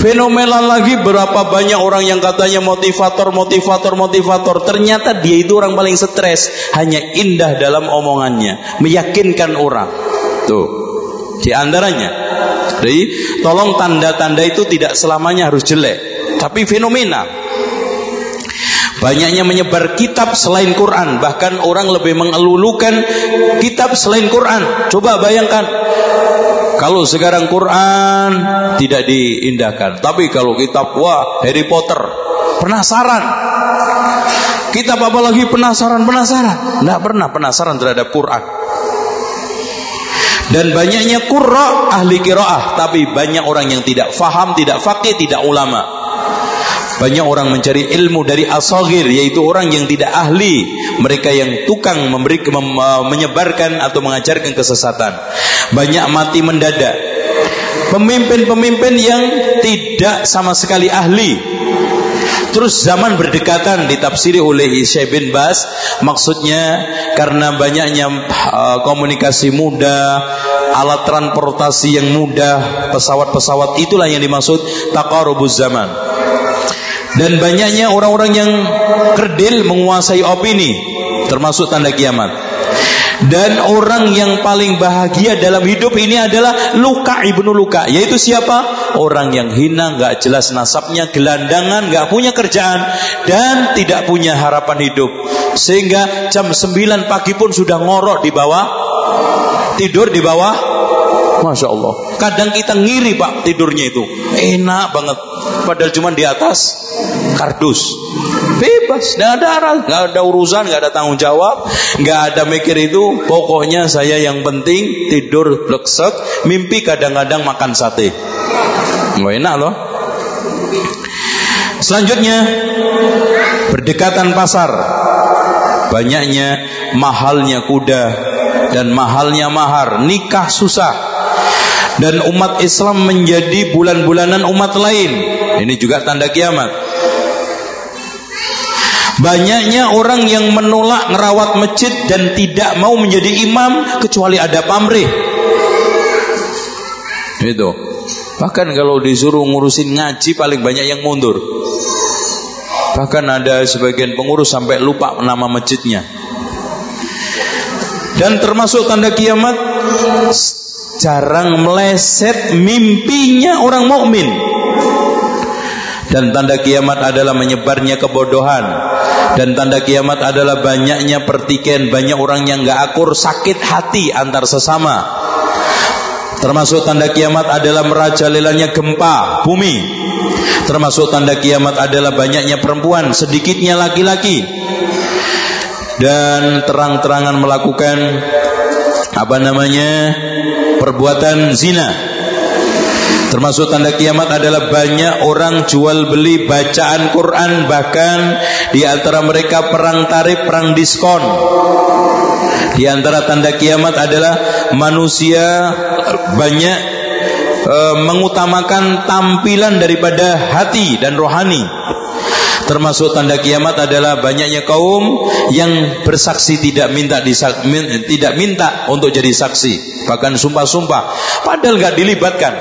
Fenomenal lagi berapa banyak orang yang katanya motivator, motivator, motivator. Ternyata dia itu orang paling stres. Hanya indah dalam omongannya. Meyakinkan orang. Tuh. Di antaranya. Jadi tolong tanda-tanda itu tidak selamanya harus jelek. Tapi fenomenal. Banyaknya menyebar kitab selain Quran. Bahkan orang lebih mengelulukan kitab selain Quran. Coba bayangkan kalau sekarang Quran tidak diindahkan, tapi kalau kitab wah Harry Potter penasaran. Kitab apa lagi penasaran penasaran? Tidak pernah penasaran terhadap Quran. Dan banyaknya qurra ahli qiraah, tapi banyak orang yang tidak faham, tidak fakih, tidak ulama. Banyak orang mencari ilmu dari asogir, yaitu orang yang tidak ahli, mereka yang tukang memberi mem, menyebarkan atau mengajarkan kesesatan. Banyak mati mendadak. Pemimpin-pemimpin yang tidak sama sekali ahli, Terus zaman berdekatan ditafsiri oleh Syekh bin Bas maksudnya karena banyaknya uh, komunikasi mudah, alat transportasi yang mudah, pesawat-pesawat itulah yang dimaksud taqarubuz zaman dan banyaknya orang-orang yang kerdil menguasai opini termasuk tanda kiamat. Dan orang yang paling bahagia dalam hidup ini adalah Luka ibnu Luka. Yaitu siapa? Orang yang hina, nggak jelas nasabnya, gelandangan, nggak punya kerjaan, dan tidak punya harapan hidup. Sehingga jam 9 pagi pun sudah ngorok di bawah, tidur di bawah Masya Allah. Kadang kita ngiri pak tidurnya itu. Enak banget. Padahal cuma di atas kardus. Bebas. Nggak ada arah. Nggak ada urusan. Nggak ada tanggung jawab. Nggak ada mikir itu. Pokoknya saya yang penting tidur leksek. Mimpi kadang-kadang makan sate. Nggak enak loh. Selanjutnya berdekatan pasar. Banyaknya mahalnya kuda dan mahalnya mahar. Nikah susah dan umat Islam menjadi bulan-bulanan umat lain. Ini juga tanda kiamat. Banyaknya orang yang menolak merawat masjid dan tidak mau menjadi imam kecuali ada pamrih. Itu. Bahkan kalau disuruh ngurusin ngaji paling banyak yang mundur. Bahkan ada sebagian pengurus sampai lupa nama masjidnya. Dan termasuk tanda kiamat jarang meleset mimpinya orang mukmin. Dan tanda kiamat adalah menyebarnya kebodohan. Dan tanda kiamat adalah banyaknya pertikaian, banyak orang yang gak akur, sakit hati antar sesama. Termasuk tanda kiamat adalah merajalelanya gempa bumi. Termasuk tanda kiamat adalah banyaknya perempuan, sedikitnya laki-laki. Dan terang-terangan melakukan apa namanya perbuatan zina. Termasuk tanda kiamat adalah banyak orang jual beli bacaan Quran bahkan di antara mereka perang tarif, perang diskon. Di antara tanda kiamat adalah manusia banyak e, mengutamakan tampilan daripada hati dan rohani. Termasuk tanda kiamat adalah banyaknya kaum yang bersaksi tidak minta tidak minta untuk jadi saksi, bahkan sumpah-sumpah padahal nggak dilibatkan.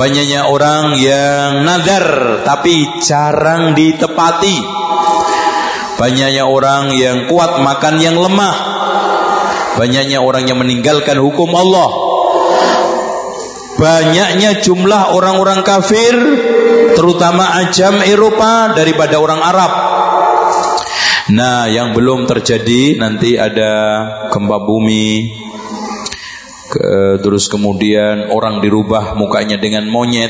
Banyaknya orang yang nadar tapi jarang ditepati. Banyaknya orang yang kuat makan yang lemah. Banyaknya orang yang meninggalkan hukum Allah banyaknya jumlah orang-orang kafir terutama ajam Eropa daripada orang Arab. Nah yang belum terjadi nanti ada gempa bumi ke, terus kemudian orang dirubah mukanya dengan monyet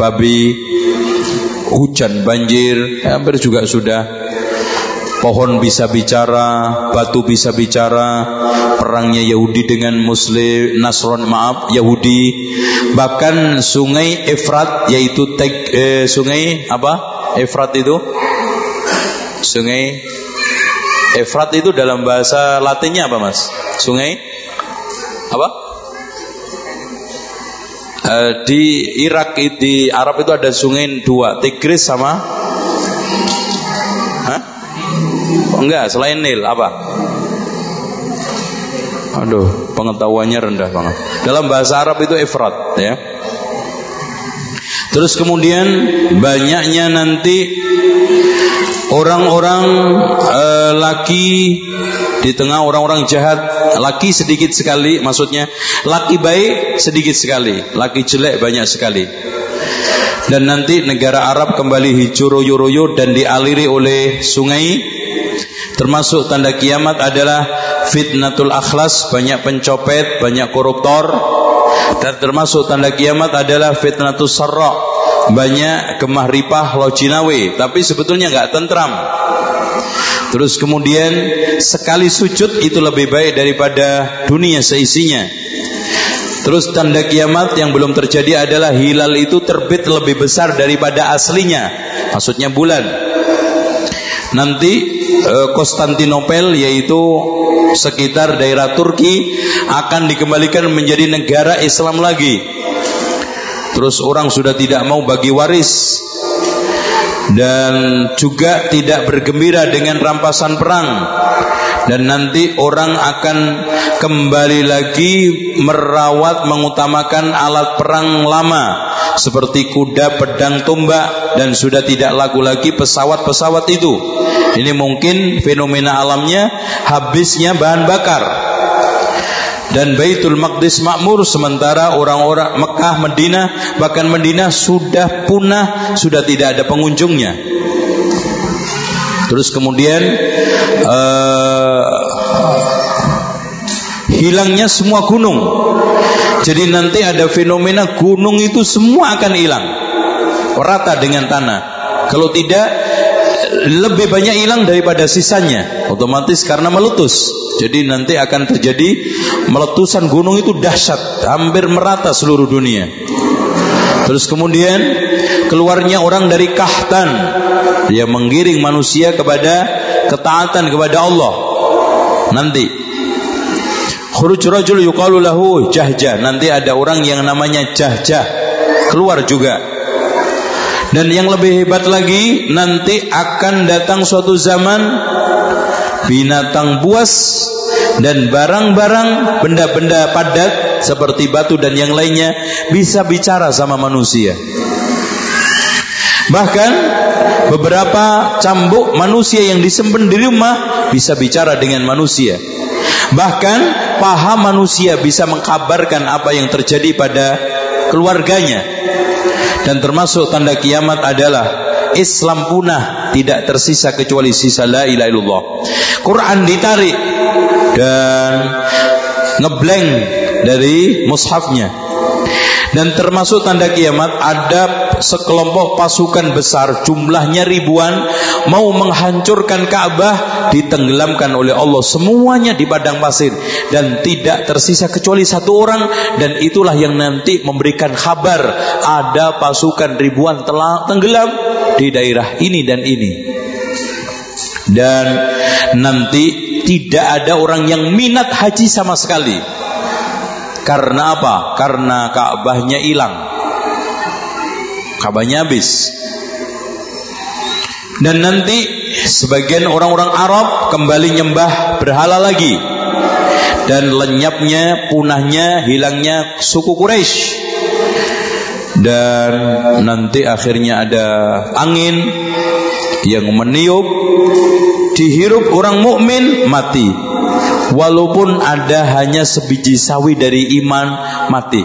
babi hujan banjir hampir juga sudah pohon bisa bicara, batu bisa bicara, perangnya Yahudi dengan Muslim, Nasron maaf Yahudi, bahkan sungai Efrat yaitu tek, eh, sungai apa? Efrat itu sungai Efrat itu dalam bahasa Latinnya apa mas? Sungai apa? Uh, di Irak di Arab itu ada sungai dua Tigris sama Enggak, selain Nil apa? Aduh, pengetahuannya rendah banget. Dalam bahasa Arab itu ifrat ya. Terus kemudian banyaknya nanti orang-orang e, laki di tengah orang-orang jahat, laki sedikit sekali maksudnya, laki baik sedikit sekali, laki jelek banyak sekali. Dan nanti negara Arab kembali hijau royo-royo dan dialiri oleh sungai Termasuk tanda kiamat adalah fitnatul akhlas, banyak pencopet, banyak koruptor. Dan termasuk tanda kiamat adalah fitnatul sarra, banyak kemah ripah lojinawe, tapi sebetulnya nggak tentram. Terus kemudian sekali sujud itu lebih baik daripada dunia seisinya. Terus tanda kiamat yang belum terjadi adalah hilal itu terbit lebih besar daripada aslinya. Maksudnya bulan. Nanti Konstantinopel yaitu sekitar daerah Turki akan dikembalikan menjadi negara Islam lagi. Terus orang sudah tidak mau bagi waris. Dan juga tidak bergembira dengan rampasan perang. Dan nanti orang akan kembali lagi merawat mengutamakan alat perang lama seperti kuda, pedang, tombak dan sudah tidak laku lagi pesawat-pesawat itu. Ini mungkin fenomena alamnya habisnya bahan bakar. Dan Baitul Maqdis makmur sementara orang-orang Mekah, Madinah bahkan Madinah sudah punah, sudah tidak ada pengunjungnya. Terus kemudian uh, hilangnya semua gunung. Jadi nanti ada fenomena gunung itu semua akan hilang. Rata dengan tanah. Kalau tidak lebih banyak hilang daripada sisanya. Otomatis karena meletus. Jadi nanti akan terjadi meletusan gunung itu dahsyat, hampir merata seluruh dunia. Terus kemudian keluarnya orang dari kahtan dia menggiring manusia kepada ketaatan kepada Allah. Nanti khuruj rajul yuqalu lahu jahjah. Nanti ada orang yang namanya jahjah keluar juga. Dan yang lebih hebat lagi nanti akan datang suatu zaman binatang buas dan barang-barang benda-benda padat seperti batu dan yang lainnya bisa bicara sama manusia. Bahkan beberapa cambuk manusia yang disimpan di rumah bisa bicara dengan manusia. Bahkan paha manusia bisa mengkabarkan apa yang terjadi pada keluarganya. Dan termasuk tanda kiamat adalah Islam punah tidak tersisa kecuali sisa la ilaha illallah. Quran ditarik dan ngeblank dari mushafnya dan termasuk tanda kiamat ada sekelompok pasukan besar jumlahnya ribuan mau menghancurkan Ka'bah ditenggelamkan oleh Allah. Semuanya di padang pasir dan tidak tersisa kecuali satu orang dan itulah yang nanti memberikan kabar ada pasukan ribuan telah tenggelam di daerah ini dan ini. Dan nanti tidak ada orang yang minat haji sama sekali karena apa? Karena Ka'bahnya hilang. Ka'bahnya habis. Dan nanti sebagian orang-orang Arab kembali nyembah berhala lagi. Dan lenyapnya, punahnya, hilangnya suku Quraisy. Dan nanti akhirnya ada angin yang meniup dihirup orang mukmin mati walaupun ada hanya sebiji sawi dari iman mati.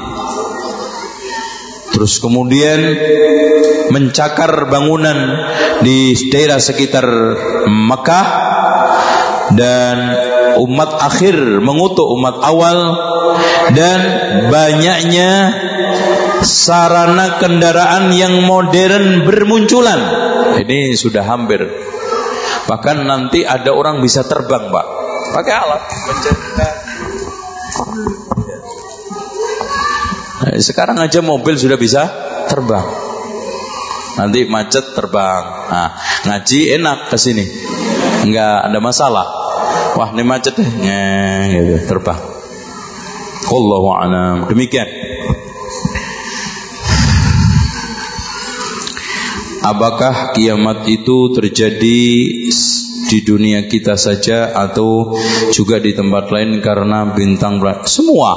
Terus kemudian mencakar bangunan di daerah sekitar Mekah dan umat akhir mengutuk umat awal dan banyaknya sarana kendaraan yang modern bermunculan. Ini sudah hampir. Bahkan nanti ada orang bisa terbang, Pak pakai alat Nah, sekarang aja mobil sudah bisa terbang. Nanti macet terbang. Nah, ngaji enak ke sini. Enggak ada masalah. Wah, ini macet deh. Gitu, terbang. Allahu a'lam. Demikian. Apakah kiamat itu terjadi di dunia kita saja atau juga di tempat lain karena bintang semua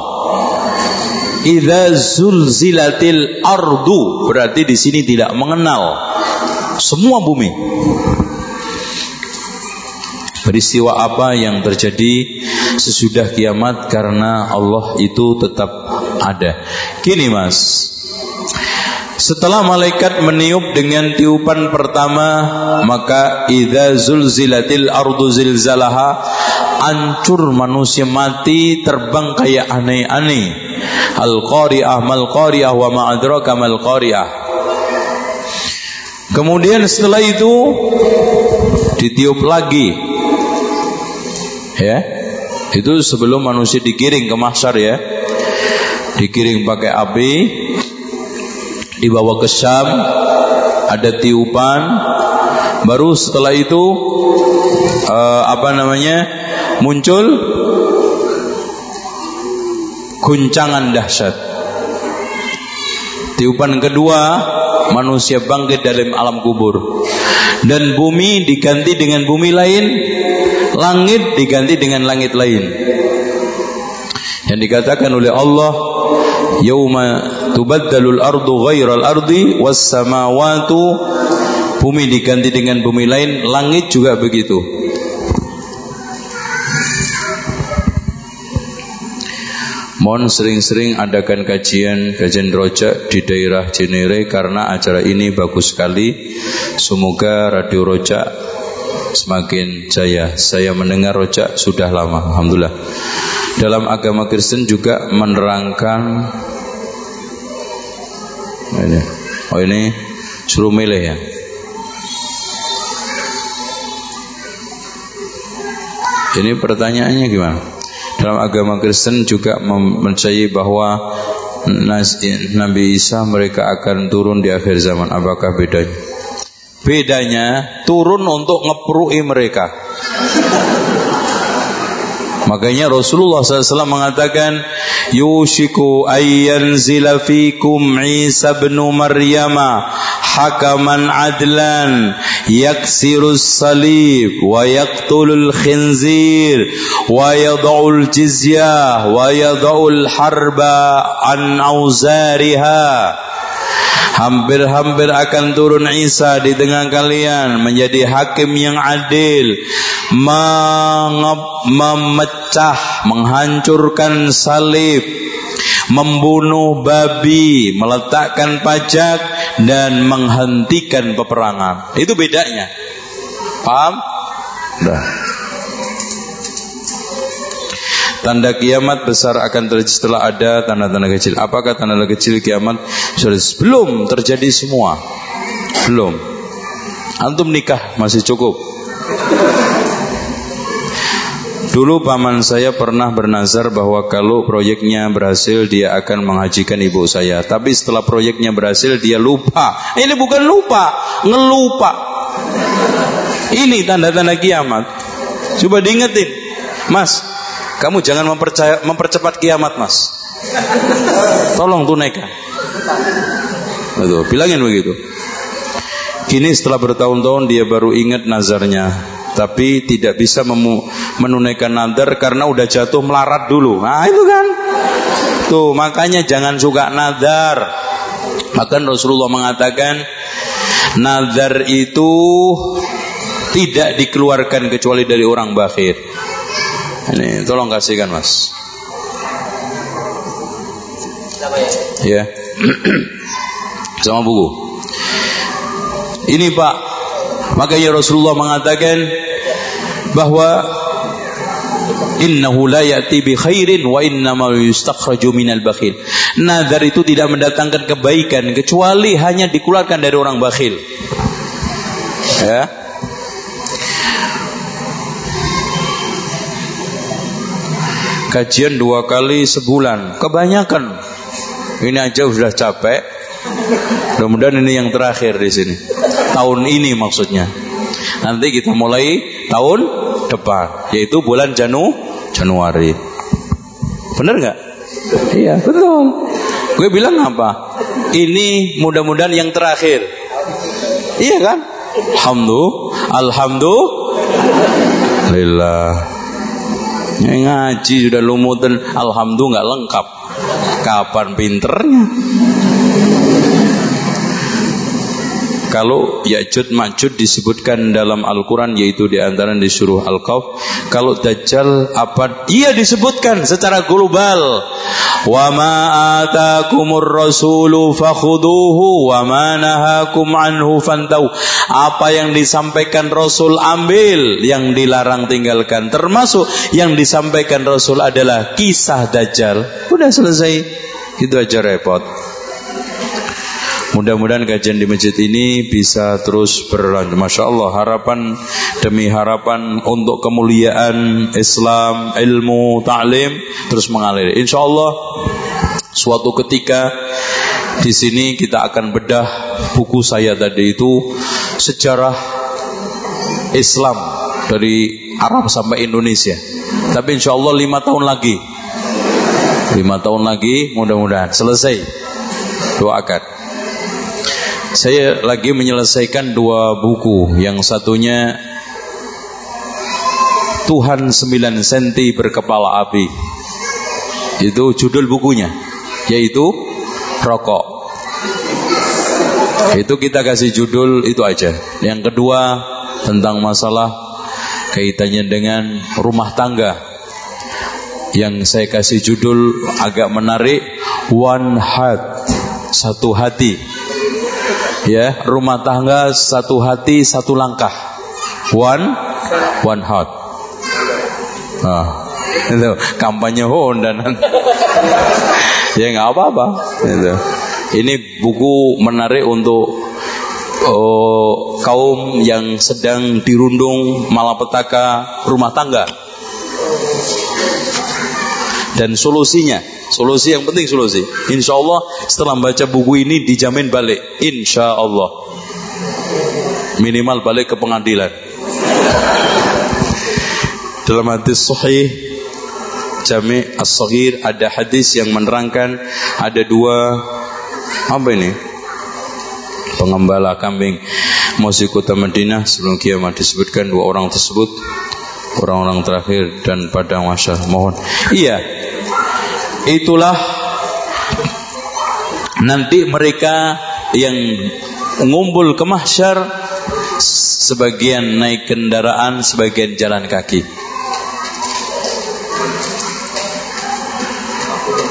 Idza zulzilatil ardu berarti di sini tidak mengenal semua bumi. Peristiwa apa yang terjadi sesudah kiamat karena Allah itu tetap ada. Gini Mas, setelah malaikat meniup dengan tiupan pertama, maka idza zulzilatil ardu zilzalaha, hancur manusia mati terbang kayak aneh-aneh. Al qari'ah mal qari'ah wa ma adraka mal qari'ah. Kemudian setelah itu ditiup lagi. Ya. Itu sebelum manusia dikiring ke mahsyar ya. Dikiring pakai api, dibawa ke Syam ada tiupan. Baru setelah itu uh, apa namanya muncul guncangan dahsyat. Tiupan kedua manusia bangkit dalam alam kubur. Dan bumi diganti dengan bumi lain, langit diganti dengan langit lain. Yang dikatakan oleh Allah, "Yauma tubaddalul ardu ghairal ardi was samawati" Bumi diganti dengan bumi lain, langit juga begitu. Mohon sering-sering adakan kajian kajian rojak di daerah Jenere karena acara ini bagus sekali. Semoga Radio Rojak semakin jaya. Saya mendengar rojak sudah lama, alhamdulillah. Dalam agama Kristen juga menerangkan Oh ini suruh milih ya. Ini pertanyaannya gimana? dalam agama Kristen juga mempercayai bahwa Nabi Isa mereka akan turun di akhir zaman. Apakah bedanya? Bedanya turun untuk ngeprui mereka. Makanya Rasulullah SAW mengatakan Yushiku ayyan zilafikum Isa bin Maryama hakaman adlan yaksirus salib wa yaqtulul khinzir wa yad'ul jizyah wa yad'ul harba an auzariha. Hampir-hampir akan turun Isa di tengah kalian menjadi hakim yang adil, memecah, menghancurkan salib, membunuh babi, meletakkan pajak dan menghentikan peperangan. Itu bedanya. Paham? Dah. Tanda kiamat besar akan terjadi setelah ada tanda-tanda kecil. Apakah tanda-tanda kecil kiamat belum terjadi semua? Belum. Antum nikah masih cukup. Dulu paman saya pernah bernazar bahwa kalau proyeknya berhasil dia akan menghajikan ibu saya. Tapi setelah proyeknya berhasil dia lupa. Ini bukan lupa, ngelupa. Ini tanda-tanda kiamat. Coba diingetin. Mas, kamu jangan mempercaya, mempercepat kiamat, Mas. Tolong tunaikan. Betul, bilangin begitu. Kini setelah bertahun-tahun dia baru ingat nazarnya, tapi tidak bisa menunaikan nazar karena udah jatuh melarat dulu. Nah, itu kan. Tuh, makanya jangan suka nazar. Bahkan Rasulullah mengatakan nazar itu tidak dikeluarkan kecuali dari orang bakhir. Ini tolong kasihkan mas. Ya. Sama buku. Ini Pak. Makanya Rasulullah mengatakan bahwa innahu la ya'ti bi khairin wa innama yustakhraju minal bakhil. Nazar itu tidak mendatangkan kebaikan kecuali hanya dikeluarkan dari orang bakhil. Ya. kajian dua kali sebulan kebanyakan ini aja sudah capek mudah-mudahan ini yang terakhir di sini tahun ini maksudnya. Nanti kita mulai tahun depan yaitu bulan Janu Januari. Benar nggak? Iya betul. Gue bilang apa? Ini mudah-mudahan yang terakhir. Iya kan? Alhamdulillah Alhamdulillah ngaji sudah lumutan alhamdulillah nggak lengkap. Kapan pinternya kalau Ya'jud Ma'jud disebutkan dalam Al-Quran yaitu di antara disuruh Al-Qauf kalau Dajjal apa iya disebutkan secara global? Wa ma rasulu fakhuduhu wa ma anhu fantau. Apa yang disampaikan Rasul ambil yang dilarang tinggalkan. Termasuk yang disampaikan Rasul adalah kisah Dajjal. Udah selesai. Itu aja repot Mudah-mudahan kajian di masjid ini bisa terus berlanjut. Masya Allah, harapan demi harapan untuk kemuliaan Islam, ilmu, ta'lim terus mengalir. Insya Allah, suatu ketika di sini kita akan bedah buku saya tadi itu sejarah Islam dari Arab sampai Indonesia. Tapi insya Allah lima tahun lagi, lima tahun lagi mudah-mudahan selesai. Doakan. Saya lagi menyelesaikan dua buku. Yang satunya Tuhan 9 cm berkepala api. Itu judul bukunya, yaitu rokok. Itu kita kasih judul itu aja. Yang kedua tentang masalah kaitannya dengan rumah tangga. Yang saya kasih judul agak menarik One Heart, satu hati. Ya, rumah tangga satu hati, satu langkah. One One Heart. Ah, itu kampanye Honda nanti. ya nggak apa-apa. Itu. Ini buku menarik untuk oh, kaum yang sedang dirundung malapetaka rumah tangga. Dan solusinya, solusi yang penting solusi. Insya Allah setelah membaca buku ini dijamin balik. Insya Allah. Minimal balik ke pengadilan. Dalam hadis sahih Jami As-Saghir ada hadis yang menerangkan ada dua apa ini? Pengembala kambing Masih kota Madinah sebelum kiamat disebutkan dua orang tersebut orang-orang terakhir dan pada masa mohon. Iya. Itulah nanti mereka yang ngumpul ke mahsyar sebagian naik kendaraan, sebagian jalan kaki.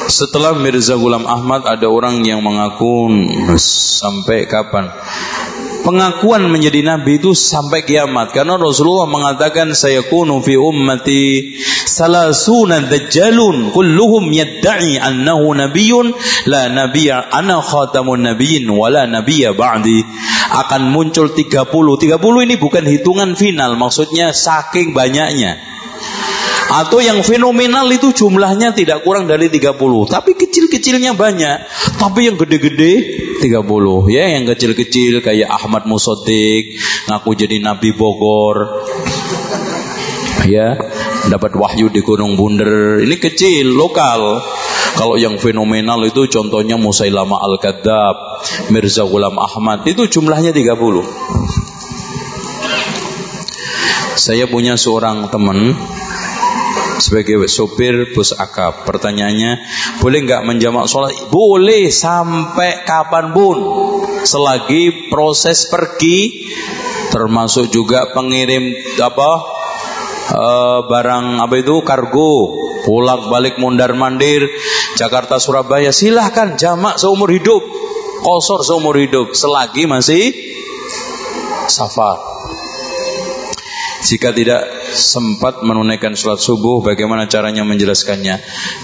Setelah Mirza Ghulam Ahmad ada orang yang mengaku sampai kapan? Pengakuan menjadi nabi itu sampai kiamat. Karena Rasulullah mengatakan saya kunu fi ummati salasuna dajjalun kulluhum yadda'i annahu nabiyyun la nabiyya ana khatamun nabiyyin wala nabiyya ba'di. Akan muncul 30 30 ini bukan hitungan final maksudnya saking banyaknya atau yang fenomenal itu jumlahnya tidak kurang dari 30. Tapi kecil-kecilnya banyak. Tapi yang gede-gede 30. Ya, yang kecil-kecil kayak Ahmad Musodik. Ngaku jadi Nabi Bogor. Ya, dapat wahyu di Gunung Bunder. Ini kecil, lokal. Kalau yang fenomenal itu contohnya Musailama Al-Kadzab, Mirza Ghulam Ahmad. Itu jumlahnya 30. Saya punya seorang teman sebagai sopir bus akap. Pertanyaannya, boleh nggak menjamak sholat? Boleh sampai kapan pun, selagi proses pergi, termasuk juga pengirim apa e, barang apa itu kargo, pulang balik mundar mandir, Jakarta Surabaya, silahkan jamak seumur hidup, kosor seumur hidup, selagi masih safar. Jika tidak sempat menunaikan sholat subuh, bagaimana caranya menjelaskannya?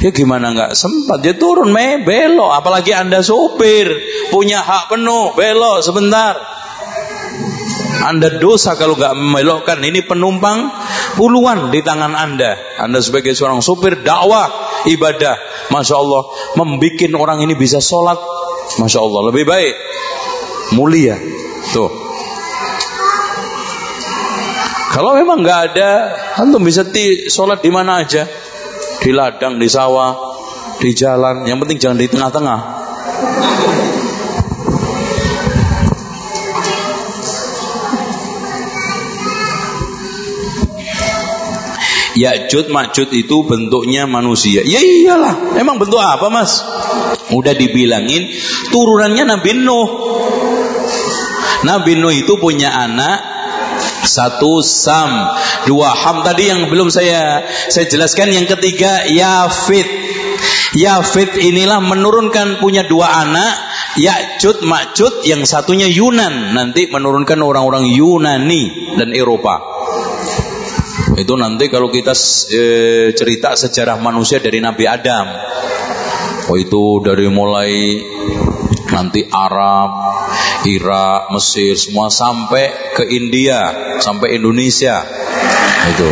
Ya gimana nggak sempat? Dia turun, me belok. Apalagi anda sopir, punya hak penuh, belok sebentar. Anda dosa kalau nggak membelokkan. Ini penumpang puluhan di tangan Anda. Anda sebagai seorang sopir dakwah ibadah, masya Allah, membuat orang ini bisa sholat, masya Allah lebih baik, mulia. Tuh. Kalau memang nggak ada, antum bisa ti sholat di mana aja, di ladang, di sawah, di jalan. Yang penting jangan di tengah-tengah. Ya'jud Ma'jud itu bentuknya manusia. Ya iyalah, emang bentuk apa mas? Udah dibilangin turunannya Nabi Nuh. Nabi Nuh itu punya anak satu Sam, dua Ham tadi yang belum saya saya jelaskan. Yang ketiga Yafid. Yafid inilah menurunkan punya dua anak Ya'jud Ma'jud yang satunya Yunan. Nanti menurunkan orang-orang Yunani dan Eropa. Itu nanti kalau kita e, cerita sejarah manusia dari Nabi Adam. Oh itu dari mulai nanti Arab Irak, Mesir, semua sampai ke India, sampai Indonesia. Itu.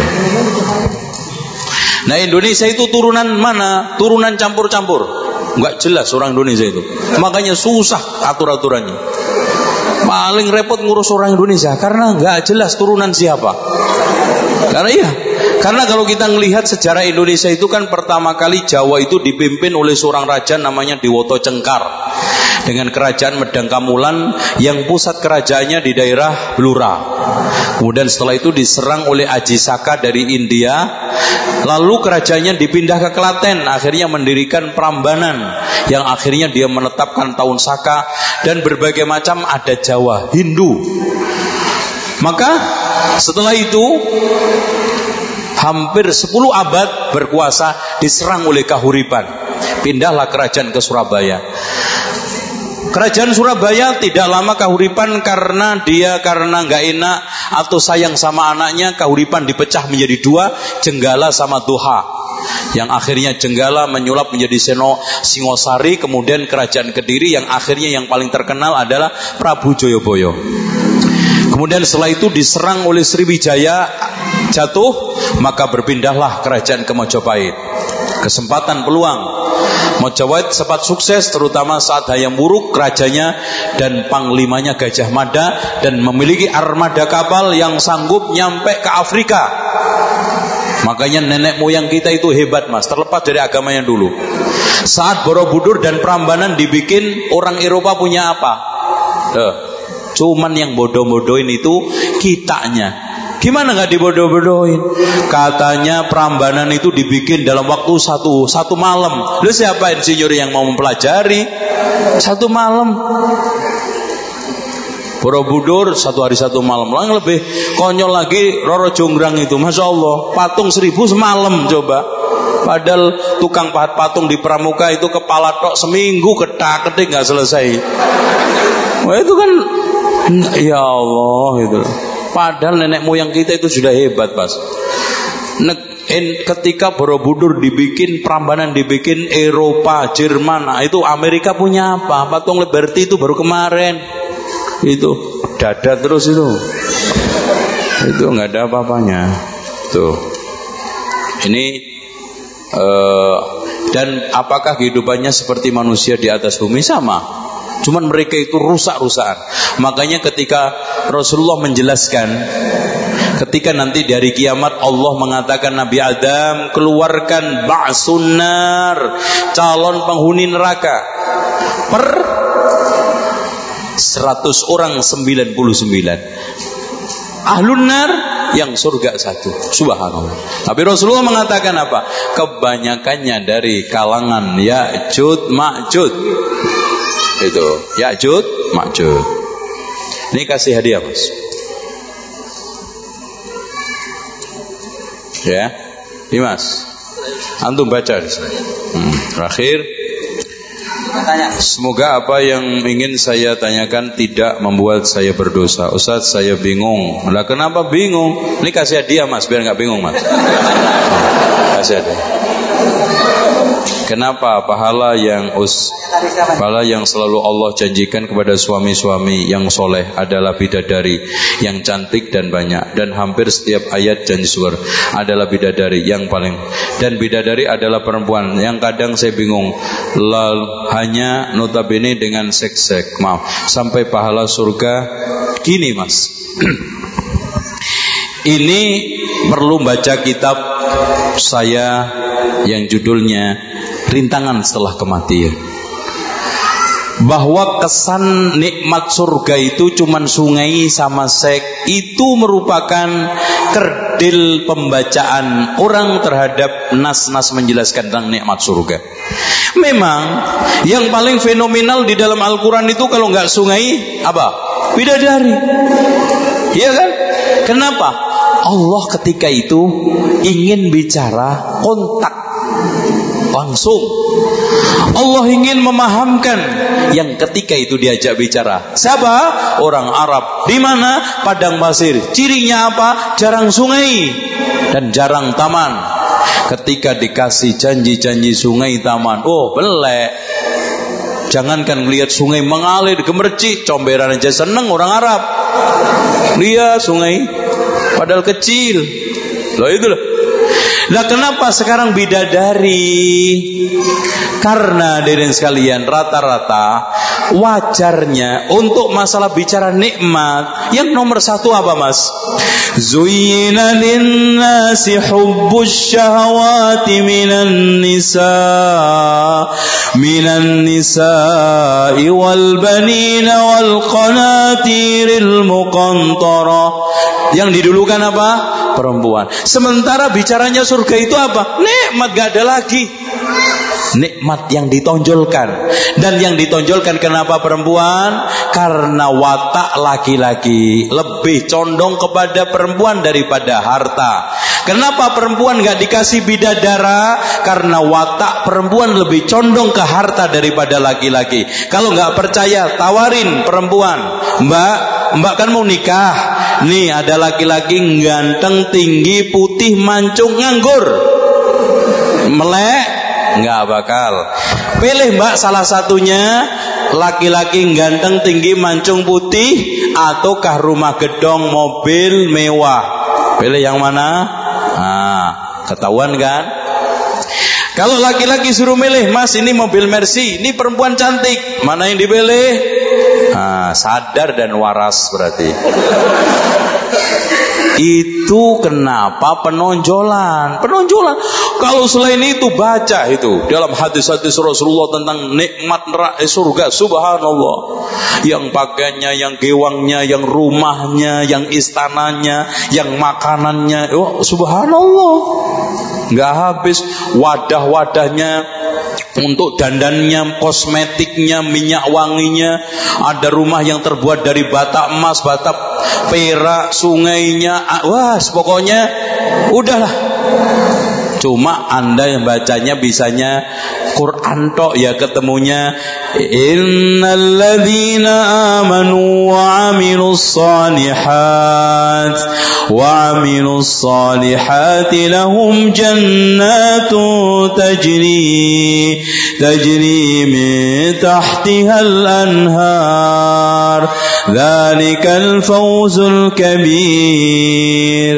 Nah Indonesia itu turunan mana? Turunan campur-campur. Enggak jelas orang Indonesia itu. Makanya susah atur-aturannya. Paling repot ngurus orang Indonesia karena enggak jelas turunan siapa. Karena iya, karena kalau kita melihat sejarah Indonesia itu kan pertama kali Jawa itu dipimpin oleh seorang raja namanya Dewoto Cengkar. Dengan kerajaan Medang Kamulan yang pusat kerajaannya di daerah Blura. Kemudian setelah itu diserang oleh Aji Saka dari India, lalu kerajaannya dipindah ke Klaten, akhirnya mendirikan Prambanan yang akhirnya dia menetapkan tahun Saka dan berbagai macam ada Jawa, Hindu. Maka setelah itu hampir 10 abad berkuasa diserang oleh kahuripan. Pindahlah kerajaan ke Surabaya. Kerajaan Surabaya tidak lama kahuripan karena dia karena nggak enak atau sayang sama anaknya kahuripan dipecah menjadi dua Jenggala sama Duha yang akhirnya Jenggala menyulap menjadi Seno Singosari kemudian kerajaan Kediri yang akhirnya yang paling terkenal adalah Prabu Joyoboyo. Kemudian setelah itu diserang oleh Sriwijaya jatuh, maka berpindahlah kerajaan ke Mojopahit. Kesempatan peluang. Mojopahit sempat sukses terutama saat Hayam Wuruk rajanya dan panglimanya Gajah Mada dan memiliki armada kapal yang sanggup nyampe ke Afrika. Makanya nenek moyang kita itu hebat mas, terlepas dari agamanya dulu. Saat Borobudur dan Prambanan dibikin, orang Eropa punya apa? Duh, Cuman yang bodoh-bodohin itu kitanya. Gimana nggak dibodoh-bodohin? Katanya perambanan itu dibikin dalam waktu satu satu malam. Lu siapa insinyur yang mau mempelajari? Satu malam. Borobudur satu hari satu malam lang lebih konyol lagi Roro Jonggrang itu Masya Allah patung seribu semalam coba padahal tukang pahat patung di pramuka itu kepala tok seminggu ketak ketik nggak selesai Wah itu kan Ya Allah itu. Padahal nenek moyang kita itu sudah hebat, Pas. ketika Borobudur dibikin, Prambanan dibikin Eropa, Jerman, nah itu Amerika punya apa? Patung Liberty itu baru kemarin. Itu dada terus itu. Itu nggak ada apa-apanya. Tuh. Ini uh, dan apakah kehidupannya seperti manusia di atas bumi sama? Cuman mereka itu rusak-rusakan. Makanya ketika Rasulullah menjelaskan ketika nanti dari kiamat Allah mengatakan Nabi Adam keluarkan ba'sunar calon penghuni neraka. Per 100 orang 99 ahlun nar yang surga satu. Subhanallah. Tapi Rasulullah mengatakan apa? Kebanyakannya dari kalangan Ya'jud Ma'jud itu Ya'jud Ma'jud ini kasih hadiah mas ya ini mas antum baca di sini hmm. terakhir Semoga apa yang ingin saya tanyakan tidak membuat saya berdosa. Ustaz saya bingung. Lah kenapa bingung? Ini kasih hadiah mas, biar nggak bingung mas. Kasih hadiah. Kenapa? Pahala yang us pahala yang selalu Allah janjikan kepada suami-suami yang soleh adalah bidadari yang cantik dan banyak. Dan hampir setiap ayat janji surga adalah bidadari yang paling dan bidadari adalah perempuan. Yang kadang saya bingung lal hanya notabene dengan seks-seks maaf sampai pahala surga gini mas. Ini perlu baca kitab saya yang judulnya rintangan setelah kematian bahwa kesan nikmat surga itu cuman sungai sama sek itu merupakan kerdil pembacaan orang terhadap nas-nas menjelaskan tentang nikmat surga. Memang yang paling fenomenal di dalam Al-Quran itu kalau nggak sungai apa? Bidadari. Iya kan? Kenapa? Allah ketika itu ingin bicara kontak langsung. Allah ingin memahamkan yang ketika itu diajak bicara. Siapa? Orang Arab. Di mana? Padang pasir. Cirinya apa? Jarang sungai dan jarang taman. Ketika dikasih janji-janji sungai taman, oh belek. Jangankan melihat sungai mengalir gemercik, comberan aja seneng orang Arab. Lihat sungai, padahal kecil. Loh itu loh. Lah kenapa sekarang bidadari? Karena dari sekalian rata-rata wajarnya untuk masalah bicara nikmat. Yang nomor satu apa mas? Zuyina linnasi hubbus syahawati minan nisa minan nisa wal banina wal qanatiril muqantara. Yang didulukan apa? perempuan. Sementara bicaranya surga itu apa? nikmat gak ada lagi nikmat yang ditonjolkan. Dan yang ditonjolkan kenapa perempuan? Karena watak laki-laki lebih condong kepada perempuan daripada harta. Kenapa perempuan gak dikasih bidadara? Karena watak perempuan lebih condong ke harta daripada laki-laki. Kalau nggak percaya tawarin perempuan. Mbak mbak kan mau nikah. Nih ada laki-laki ganteng tinggi putih mancung nganggur. Melek nggak bakal. Pilih mbak salah satunya laki-laki ganteng tinggi mancung putih ataukah rumah gedong mobil mewah. Pilih yang mana? Nah, ketahuan kan? Kalau laki-laki suruh milih, Mas ini mobil Mercy, ini perempuan cantik, mana yang dipilih? Nah, sadar dan waras berarti. Itu kenapa penonjolan? Penonjolan. Kalau selain itu baca itu dalam hadis-hadis Rasulullah tentang nikmat neraka surga, subhanallah. Yang pakaiannya, yang gewangnya, yang rumahnya, yang istananya, yang makanannya, oh, subhanallah. Enggak habis wadah-wadahnya untuk dandannya, kosmetiknya, minyak wanginya, ada rumah yang terbuat dari bata emas, bata perak, sungainya, wah, pokoknya udahlah. Cuma Anda yang bacanya bisanya Quran tok ya ketemunya. Innalladzina amanu wa amilus salihat. Wa amilus salihati lahum jannatun tajri. Tajri min tahtiha al-anhar dzalikal fawzul kabir.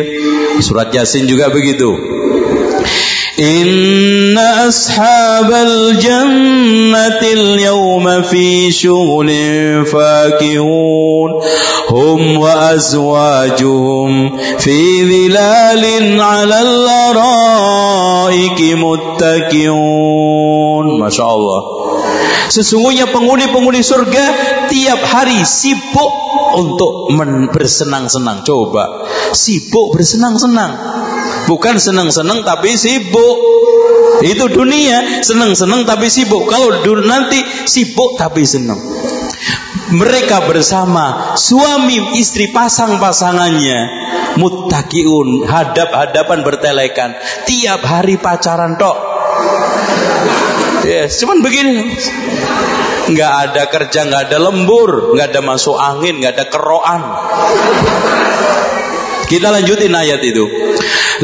Surat Yasin juga begitu إن أصحاب الجنة اليوم في شغل فاكهون. هم وأزواجهم في ظلال على الأرائك متكئون. ما شاء الله. Sesungguhnya penghuni-penghuni surga tiap hari sibuk untuk bersenang-senang. Coba, sibuk bersenang-senang. Bukan senang-senang tapi sibuk. Itu dunia, senang-senang tapi sibuk. Kalau nanti sibuk tapi senang. Mereka bersama suami istri pasang-pasangannya muttaqiun hadap-hadapan bertelekan tiap hari pacaran tok. Yes, cuman begini. Nggak ada kerja, nggak ada lembur, nggak ada masuk angin, nggak ada keroan. Kita lanjutin ayat itu.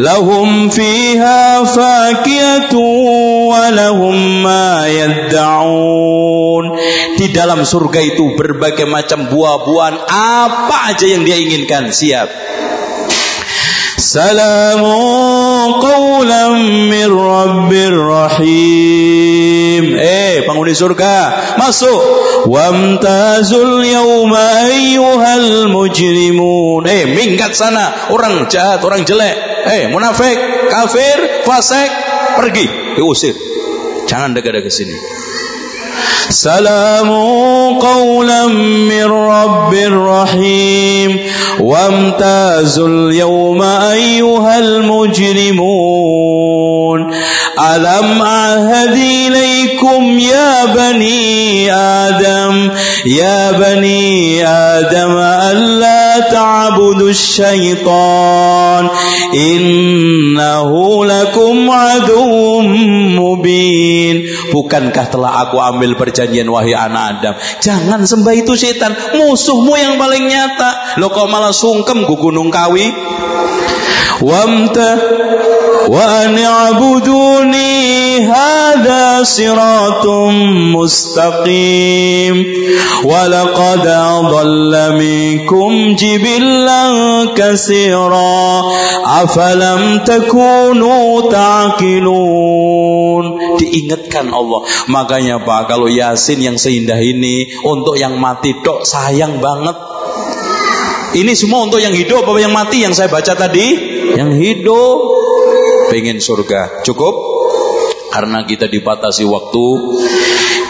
Lahum fiha fakiyatu wa lahum ma yadda'un. Di dalam surga itu berbagai macam buah-buahan apa aja yang dia inginkan, siap. Salamun qawlan min rabbir rahim Eh, penghuni surga, masuk. Wamtazul yawma ayyuhal mujrimun. Eh, minggat sana, orang jahat, orang jelek. Eh, munafik, kafir, fasik, pergi, diusir. Jangan dekat-dekat sini. سلام قولا من رب رحيم وامتازوا اليوم أيها المجرمون ألم أعهد إليكم يا بني آدم يا بني آدم ألا تعبدوا الشيطان إنه لكم عدو mubin. Bukankah telah aku ambil perjanjian wahai anak Adam? Jangan sembah itu setan, musuhmu yang paling nyata. Lo kok malah sungkem ku gunung kawi? Wamta wa an i'buduni هذا صراط مستقيم ولقد أضل منكم جبلا كثيرا أفلم تكونوا تعقلون diingatkan Allah makanya Pak kalau Yasin yang seindah ini untuk yang mati dok sayang banget ini semua untuk yang hidup apa yang mati yang saya baca tadi yang hidup pengen surga. Cukup? Karena kita dibatasi waktu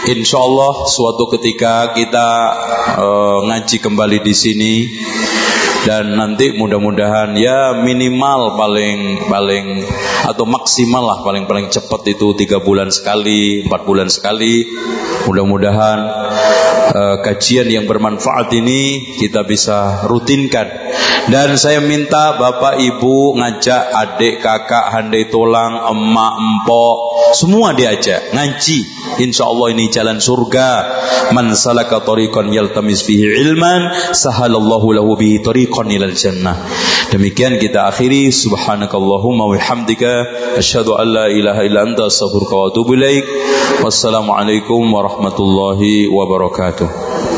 Insya Allah suatu ketika kita uh, ngaji kembali di sini. Dan nanti mudah-mudahan ya minimal paling paling atau maksimal lah paling paling cepat itu tiga bulan sekali empat bulan sekali. Mudah-mudahan uh, kajian yang bermanfaat ini kita bisa rutinkan. Dan saya minta bapak ibu ngajak adik kakak handai tulang emak empok semua diajak ngaji insya Allah ini jalan surga. Man salaka tariqan yaltamis fihi ilman sahalallahu lahu bihi tariqan ilal jannah. Demikian kita akhiri. Subhanakallahumma wa bihamdika an la ilaha illa anta astaghfiruka wa atubu ilaik. Wassalamu alaikum warahmatullahi wabarakatuh